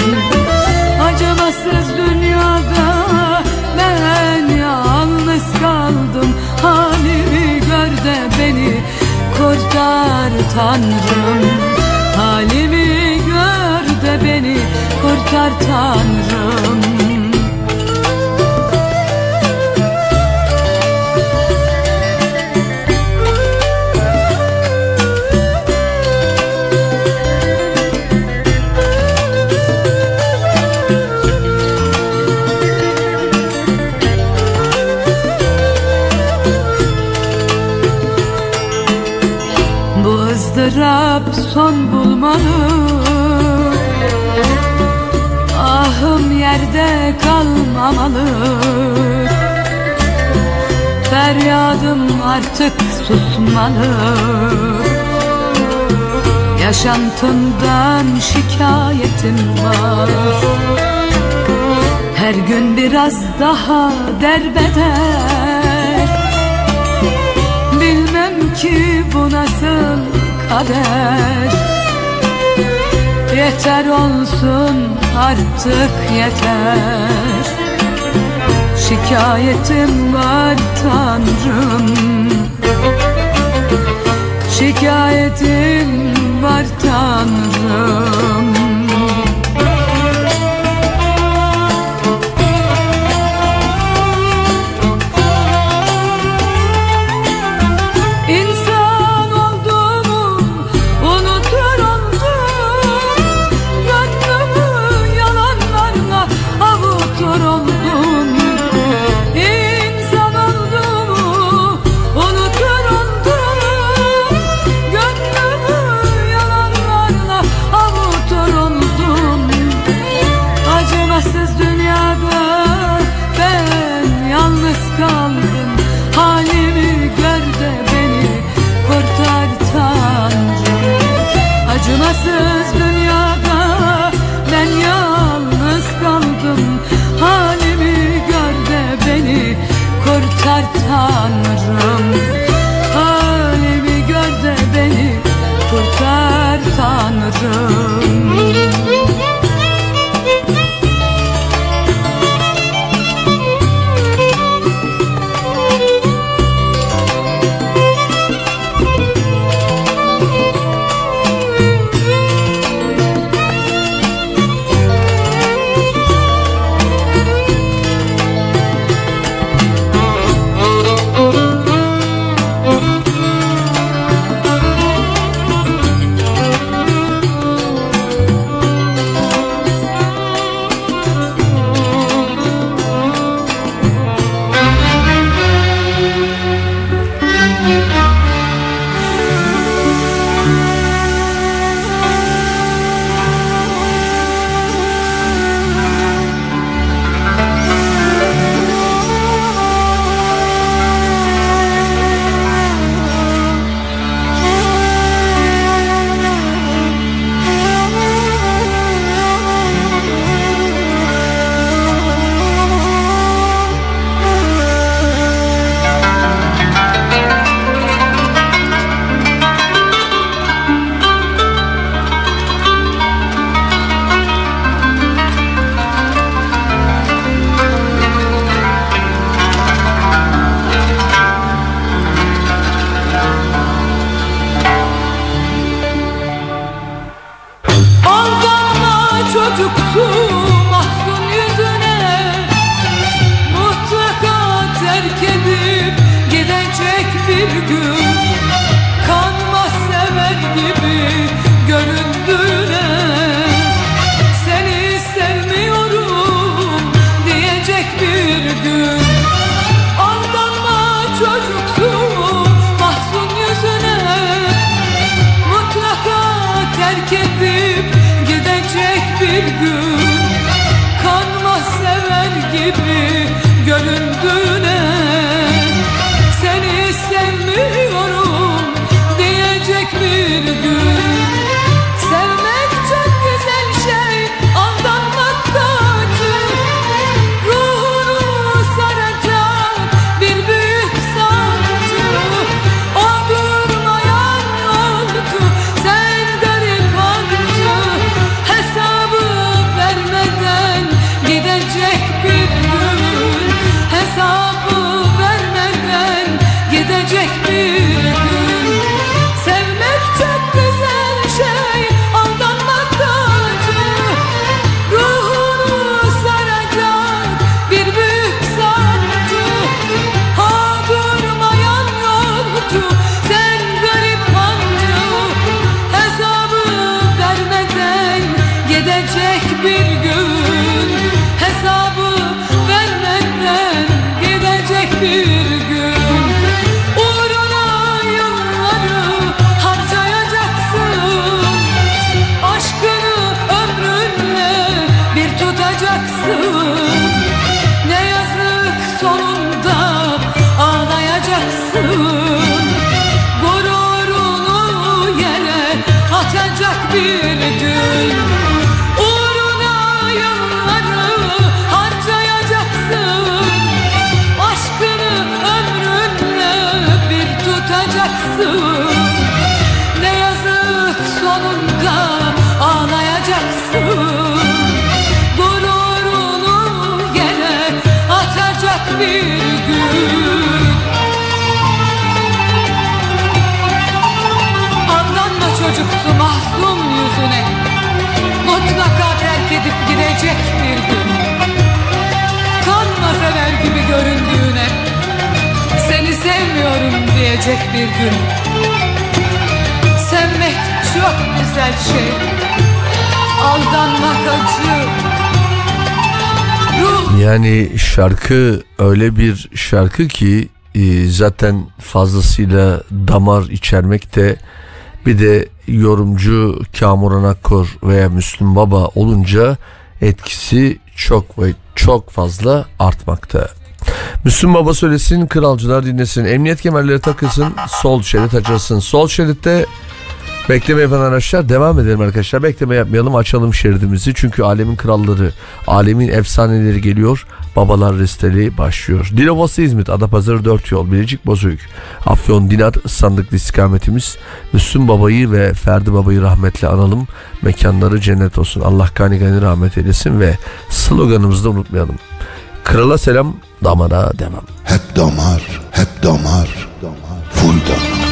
Acımasız dünyada ben yalnız kaldım? Halimi gör de beni kurtar Tanrım. Halimi gör de beni kurtar Tanrım ızdırap son bulmalı Ahım yerde kalmamalı. Feryadım artık susmalı. Yaşantımdan şikayetim var. Her gün biraz daha derbeder. Bilmem ki bu nasıl kader. Yeter olsun artık yeter. Şikayetim var Tanrım. Şikayetim var tanrım gelecek bir gün. Sevmek çok güzel şey. Aldanmak acı. Yani şarkı öyle bir şarkı ki e, zaten fazlasıyla damar içermekte. Bir de yorumcu Kamuran Akkor veya Müslüm Baba olunca etkisi çok ve çok fazla artmakta. Müslüm Baba söylesin, kralcılar dinlesin, emniyet kemerleri takılsın, sol şerit açılsın. Sol şeritte Bekleme yapan araçlar devam edelim arkadaşlar. Bekleme yapmayalım açalım şeridimizi. Çünkü alemin kralları, alemin efsaneleri geliyor. Babalar Resteli başlıyor. Dilovası İzmit, Adapazarı 4 yol, Bilecik Bozüyük, Afyon Dinar sandıklı istikametimiz. Müslüm Baba'yı ve Ferdi Baba'yı rahmetle analım. Mekanları cennet olsun. Allah gani gani rahmet eylesin ve sloganımızı da unutmayalım. Krala selam, damara devam. Hep damar, hep damar, full damar.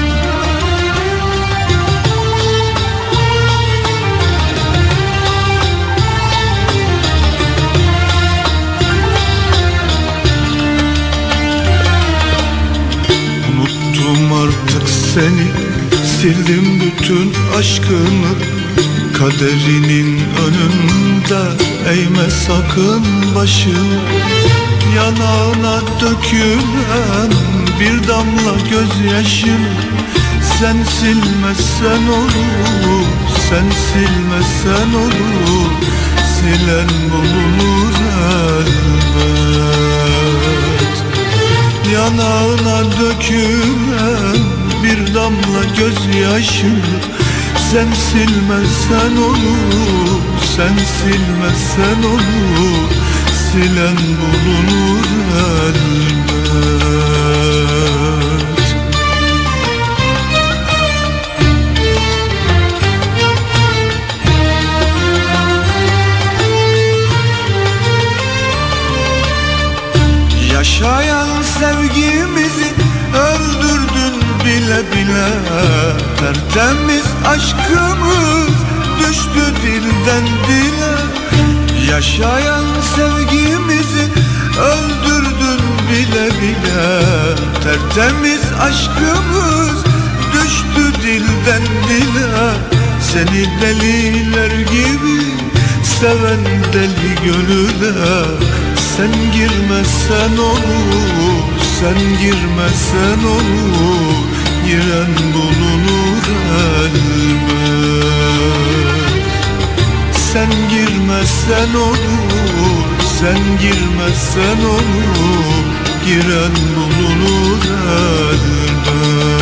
Unuttum artık seni Sildim bütün aşkını Kaderinin önünde Eğme sakın başını Yanağına dökülen Bir damla gözyaşını Sen silmezsen olur Sen silmezsen olur. Silen bulunur elbet. Yanağına dökülen bir damla gözyaşı Sen silmezsen olur, sen silmezsen olur Silen bulunur elbet. Yaşayan sevgimizi bile bile Tertemiz aşkımız düştü dilden dile. Yaşayan sevgimizi öldürdün bile bile. Tertemiz aşkımız düştü dilden dile. Seni deliler gibi seven deli gönüle. Sen girmezsen olur, sen girmezsen olur Giren bulunur elbet. Sen girmezsen olur, sen girmezsen olur. Giren bulunur elbet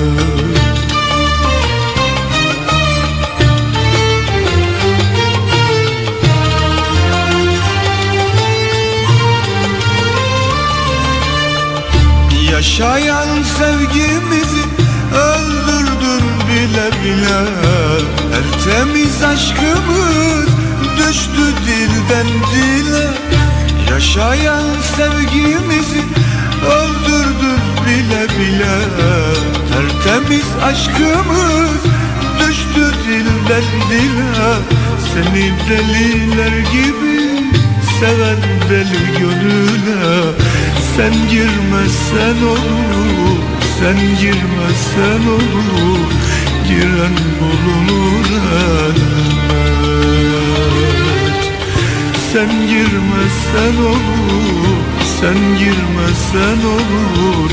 Yaşayan sevgimizi öldürdün bile bile. Tertemiz aşkımız düştü dilden dile. Yaşayan sevgimizi öldürdün bile bile. Tertemiz aşkımız düştü dilden dile. Seni deliler gibi seven deli gönüle Sen girmezsen olur, sen girmezsen olur Giren bulunur elbet. Sen girmezsen olur, sen girmezsen olur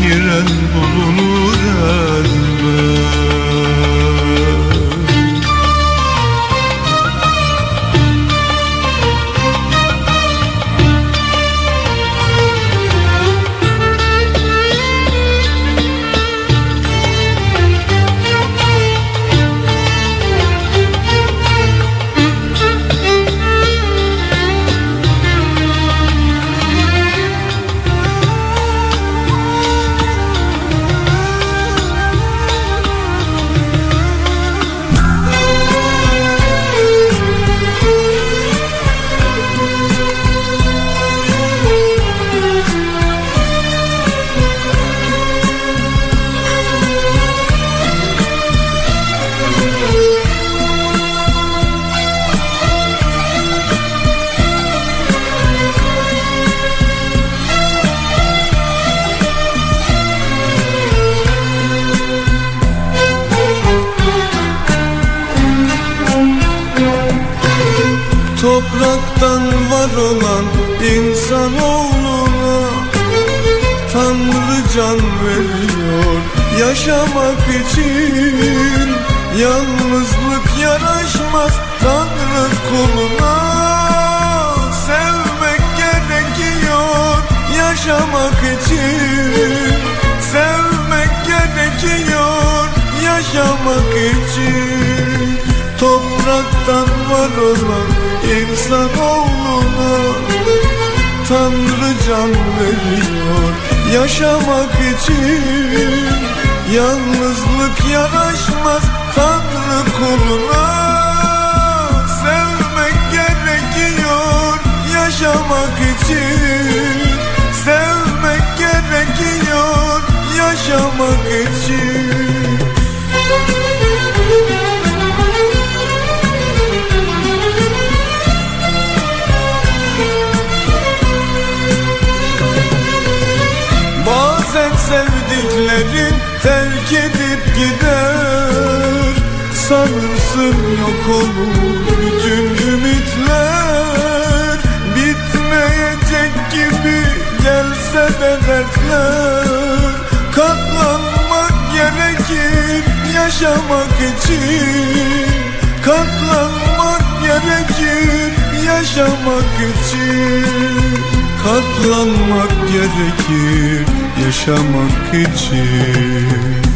Giren bulunur elbet insanoğluna Tanrı can veriyor yaşamak için. Yalnızlık yaraşmaz Tanrı kuluna Sevmek gerekiyor yaşamak için. Sevmek gerekiyor yaşamak için. Topraktan var olan insanoğluna Tanrı can veriyor yaşamak için. Yalnızlık yaraşmaz Tanrı kuluna. Sevmek gerekiyor yaşamak için. Sevmek gerekiyor yaşamak için sevdiklerin terk edip gider. Sanırsın yok olur bütün ümitler. Bitmeyecek gibi gelse de dertler. Katlanmak gerekir yaşamak için. Katlanmak gerekir yaşamak için. Katlanmak gerekir yaşamak için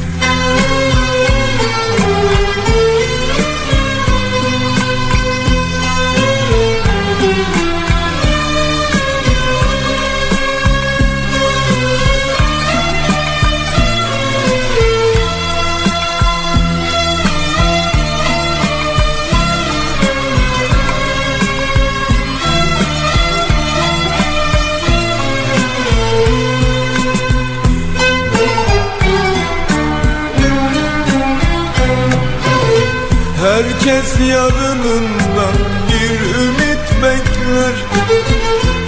Herkes yarınından bir ümit bekler.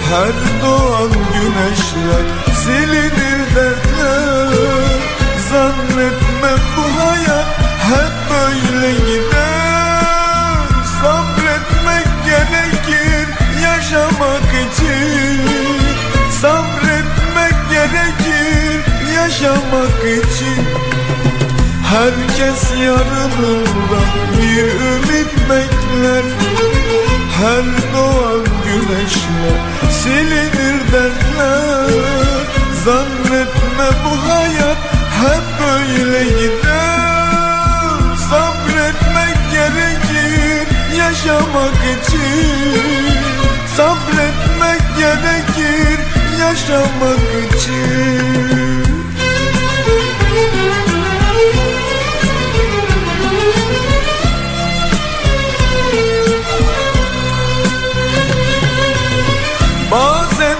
Her doğan güneşler silinir dertler. Zannetme bu hayat hep böyle gider. Sabretmek gerekir yaşamak için. Sabretmek gerekir yaşamak için Herkes yarınından bir ümit bekler. Her doğan güneşle silinir dertler. Zannetme bu hayat hep böyle gider. Sabretmek gerekir yaşamak için. Sabretmek gerekir yaşamak için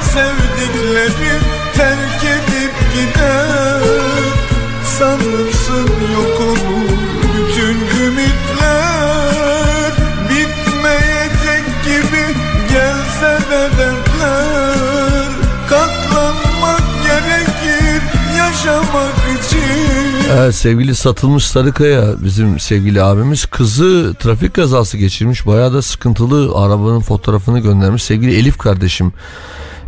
sevdiklerim terk edip gider sanırsın yok olur bütün ümitler Bitmeyecek gibi gelse de dertler Katlanmak gerekir yaşamak için Evet, sevgili satılmış Sarıkaya bizim sevgili abimiz kızı trafik kazası geçirmiş. Bayağı da sıkıntılı arabanın fotoğrafını göndermiş. Sevgili Elif kardeşim.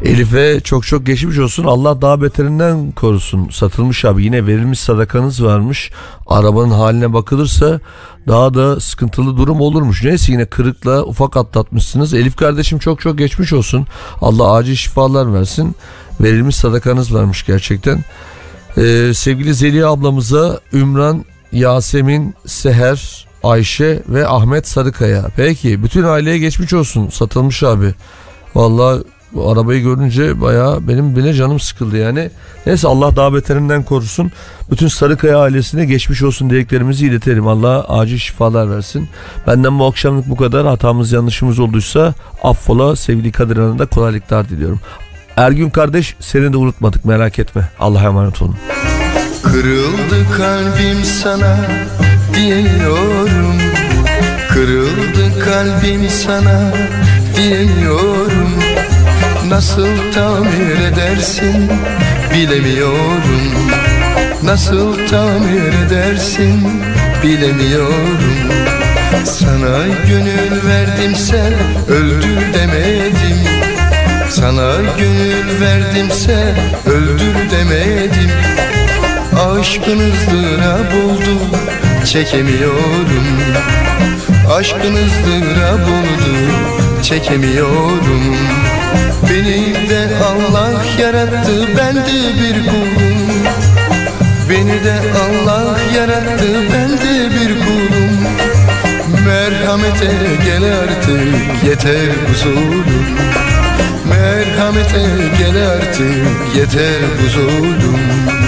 Elif'e çok çok geçmiş olsun. Allah daha beterinden korusun. Satılmış abi yine verilmiş sadakanız varmış. Arabanın haline bakılırsa daha da sıkıntılı durum olurmuş. Neyse yine kırıkla ufak atlatmışsınız. Elif kardeşim çok çok geçmiş olsun. Allah acil şifalar versin. Verilmiş sadakanız varmış gerçekten. Ee, sevgili Zeliha ablamıza Ümran, Yasemin, Seher, Ayşe ve Ahmet Sarıkaya. Peki bütün aileye geçmiş olsun satılmış abi. Vallahi bu arabayı görünce bayağı benim bile canım sıkıldı yani. Neyse Allah daha beterinden korusun. Bütün Sarıkaya ailesine geçmiş olsun dileklerimizi iletelim. Allah acil şifalar versin. Benden bu akşamlık bu kadar. Hatamız yanlışımız olduysa affola sevgili Kadir Hanım'a da kolaylıklar diliyorum. Ergün kardeş seni de unutmadık merak etme. Allah'a emanet olun. Kırıldı kalbim sana diyemiyorum Kırıldı kalbim sana diyemiyorum Nasıl tamir edersin? Bilemiyorum. Nasıl tamir edersin? Bilemiyorum. Sana gönül verdimse öldür demedim. Sana gönül verdimse öldür demedim. Aşkın ızdırap oldu çekemiyorum. Aşkın ızdırap oldu çekemiyorum Beni de Allah yarattı ben de bir kulum. Beni de Allah yarattı ben de bir kulum. Merhamete gel artık yeter huzulum Merhamete gel artık yeter huzulum Nereden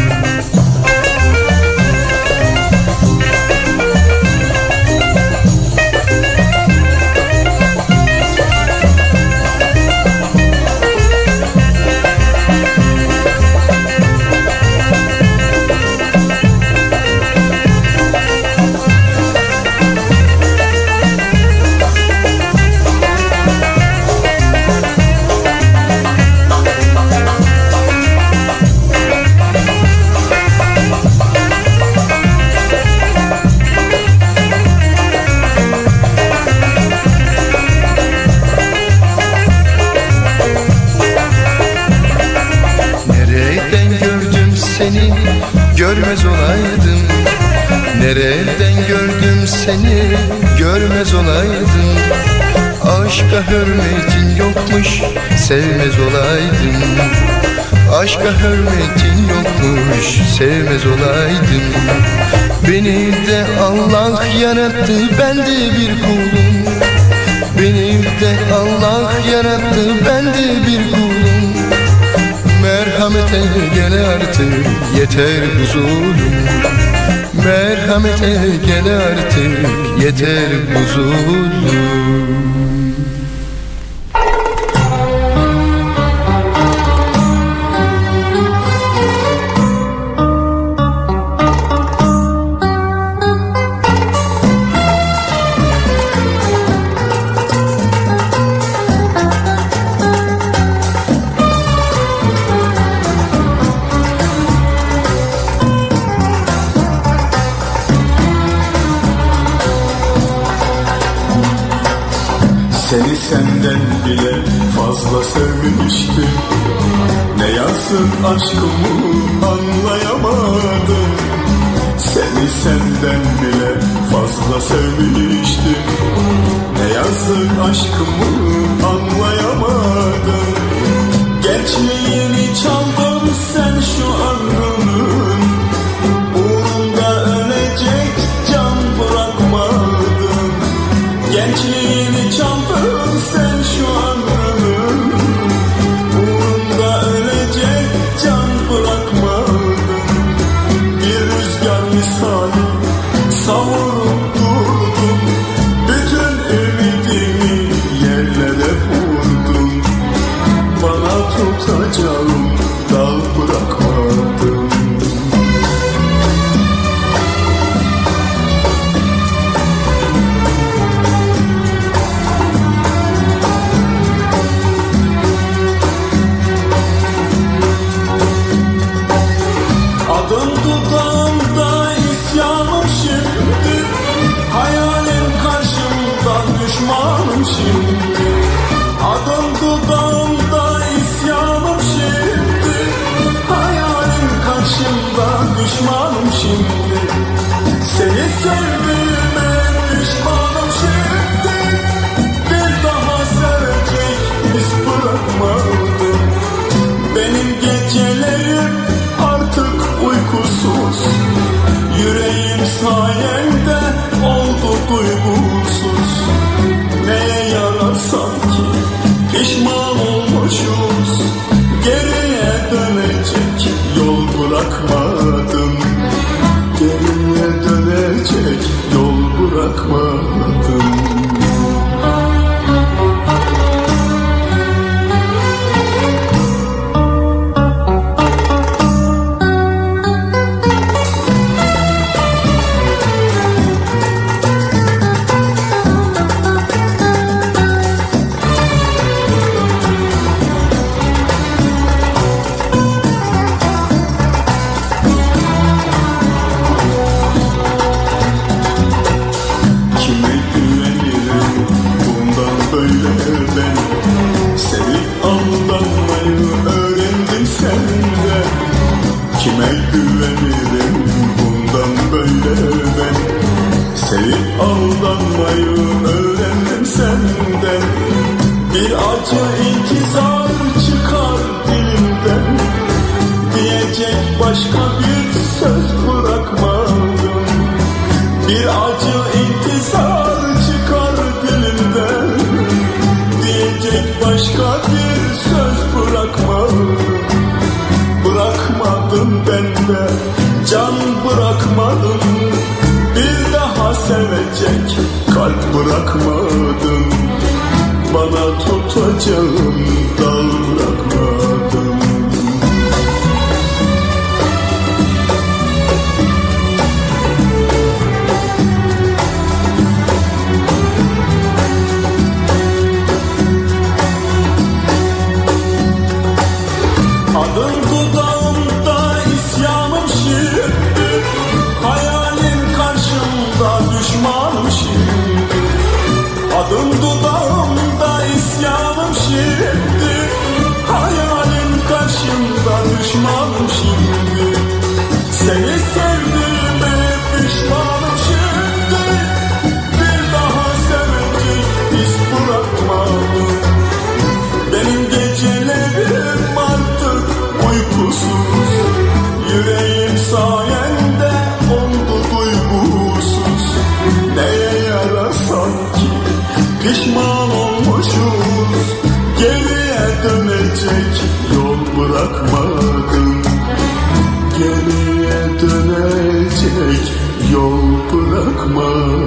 görmez olaydım. Nereden gördüm seni? Görmez olaydım. Aşka hürmetin yokmuş sevmez olaydım. Aşka hürmetin yokmuş sevmez olaydım. Beni de Allah yarattı ben de bir kulum. Beni de Allah yarattı ben de bir kulum Merhamete gel artık yeter huzulum Merhamete gel artık yeter huzulum Seni senden bile fazla sevmiştim. Ne yazsın aşkımı anlayamadım. Seni senden bile fazla sevmiştim. Ne yazık aşkımı anlayamadım. Gençliğini Adın dudağımda isyanım şimdi. Hayalim karşımda düşmanım şimdi. Adın dudağımda pişman olmuşuz. Geriye dönecek yol bırakmadım. Geriye dönecek yol bırakmadım.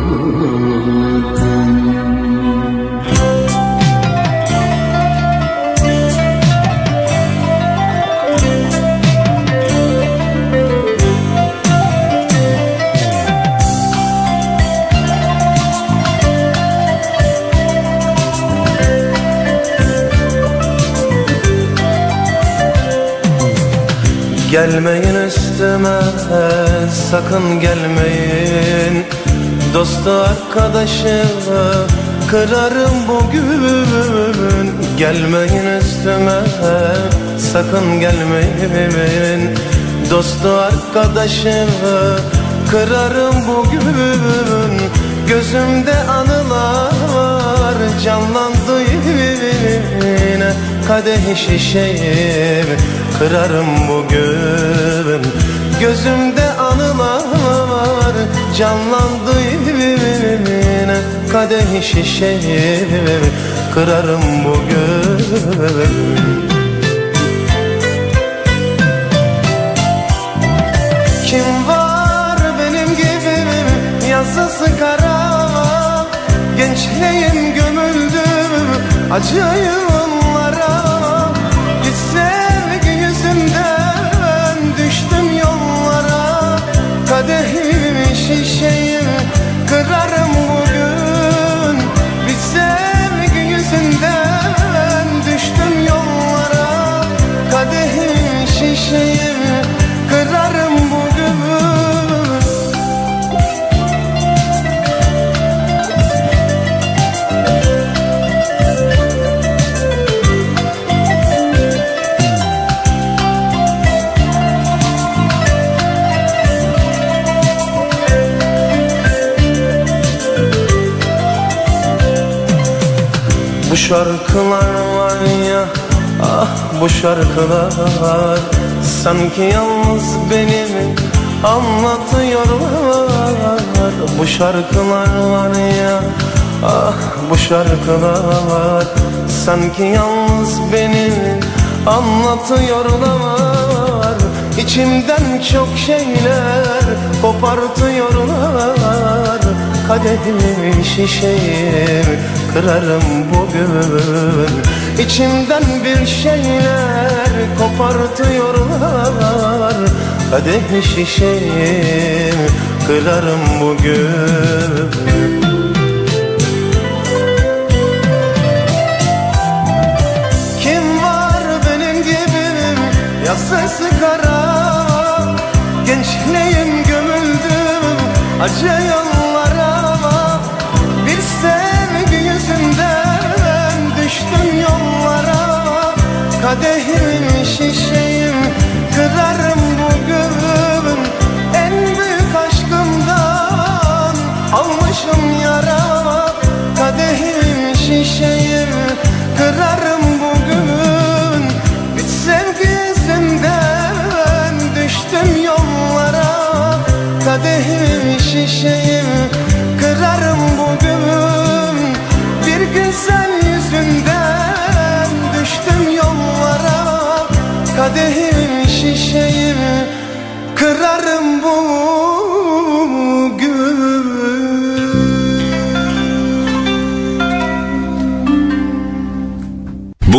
Gelmeyin üstüme sakın gelmeyin. Dostu arkadaşı kırarım bugün. Gelmeyin üstüme sakın gelmeyin. Dostu arkadaşı kırarım bugün. Gözümde anılar canlandı kadeh şişeyim Kırarım bugün Gözümde anılar Canlandı yine. Kadeh şişeyim Kırarım bugün Kim var benim gibi? Yazısı kara. Gençliğim gömüldü. Acıyım şarkılar var ya. Ah bu şarkılar Sanki yalnız beni mi anlatıyorlar? Bu şarkılar var ya. Ah bu şarkılar Sanki yalnız beni mi anlatıyorlar? İçimden çok şeyler kopartıyorlar. Kadehimi şişeyi kırarım bugün İçimden bir şeyler kopartıyorlar. Kadeh şişeyim kırarım bugün Kim var benim gibi? Yasası kara. Gençliğim gömüldü. Acı Kadehim şişeyim kırarım bugün En büyük aşkımdan almışım yara. Kadehim şişeyim kırarım bugün Bir sevgi yüzünden düştüm yollara. Kadehim şişeyim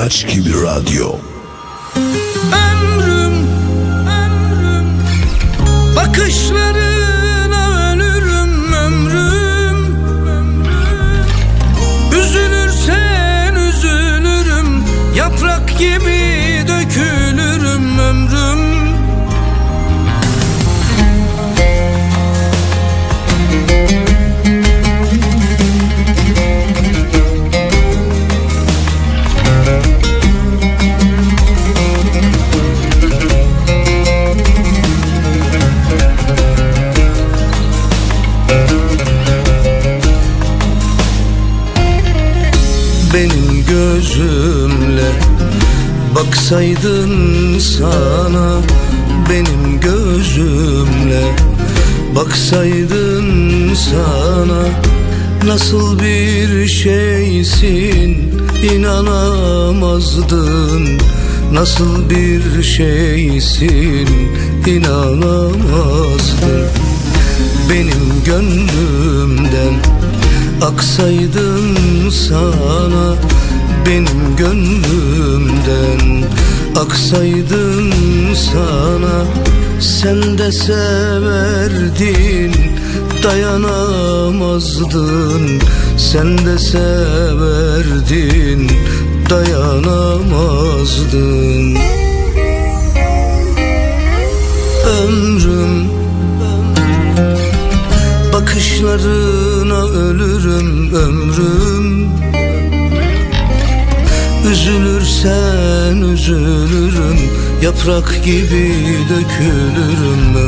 Kadirhan İlaç Baksaydın sana nasıl bir şeysin inanamazdın. Nasıl bir şeysin inanamazdın. Benim gönlümden Aksaydın sana benim gönlümden Aksaydın sana sen de severdin Dayanamazdın. Sen de severdin Dayanamazdın. Ömrüm Bakışlarına ölürüm ömrüm Üzülürsen üzülürüm Yaprak gibi dökülürüm ömrüm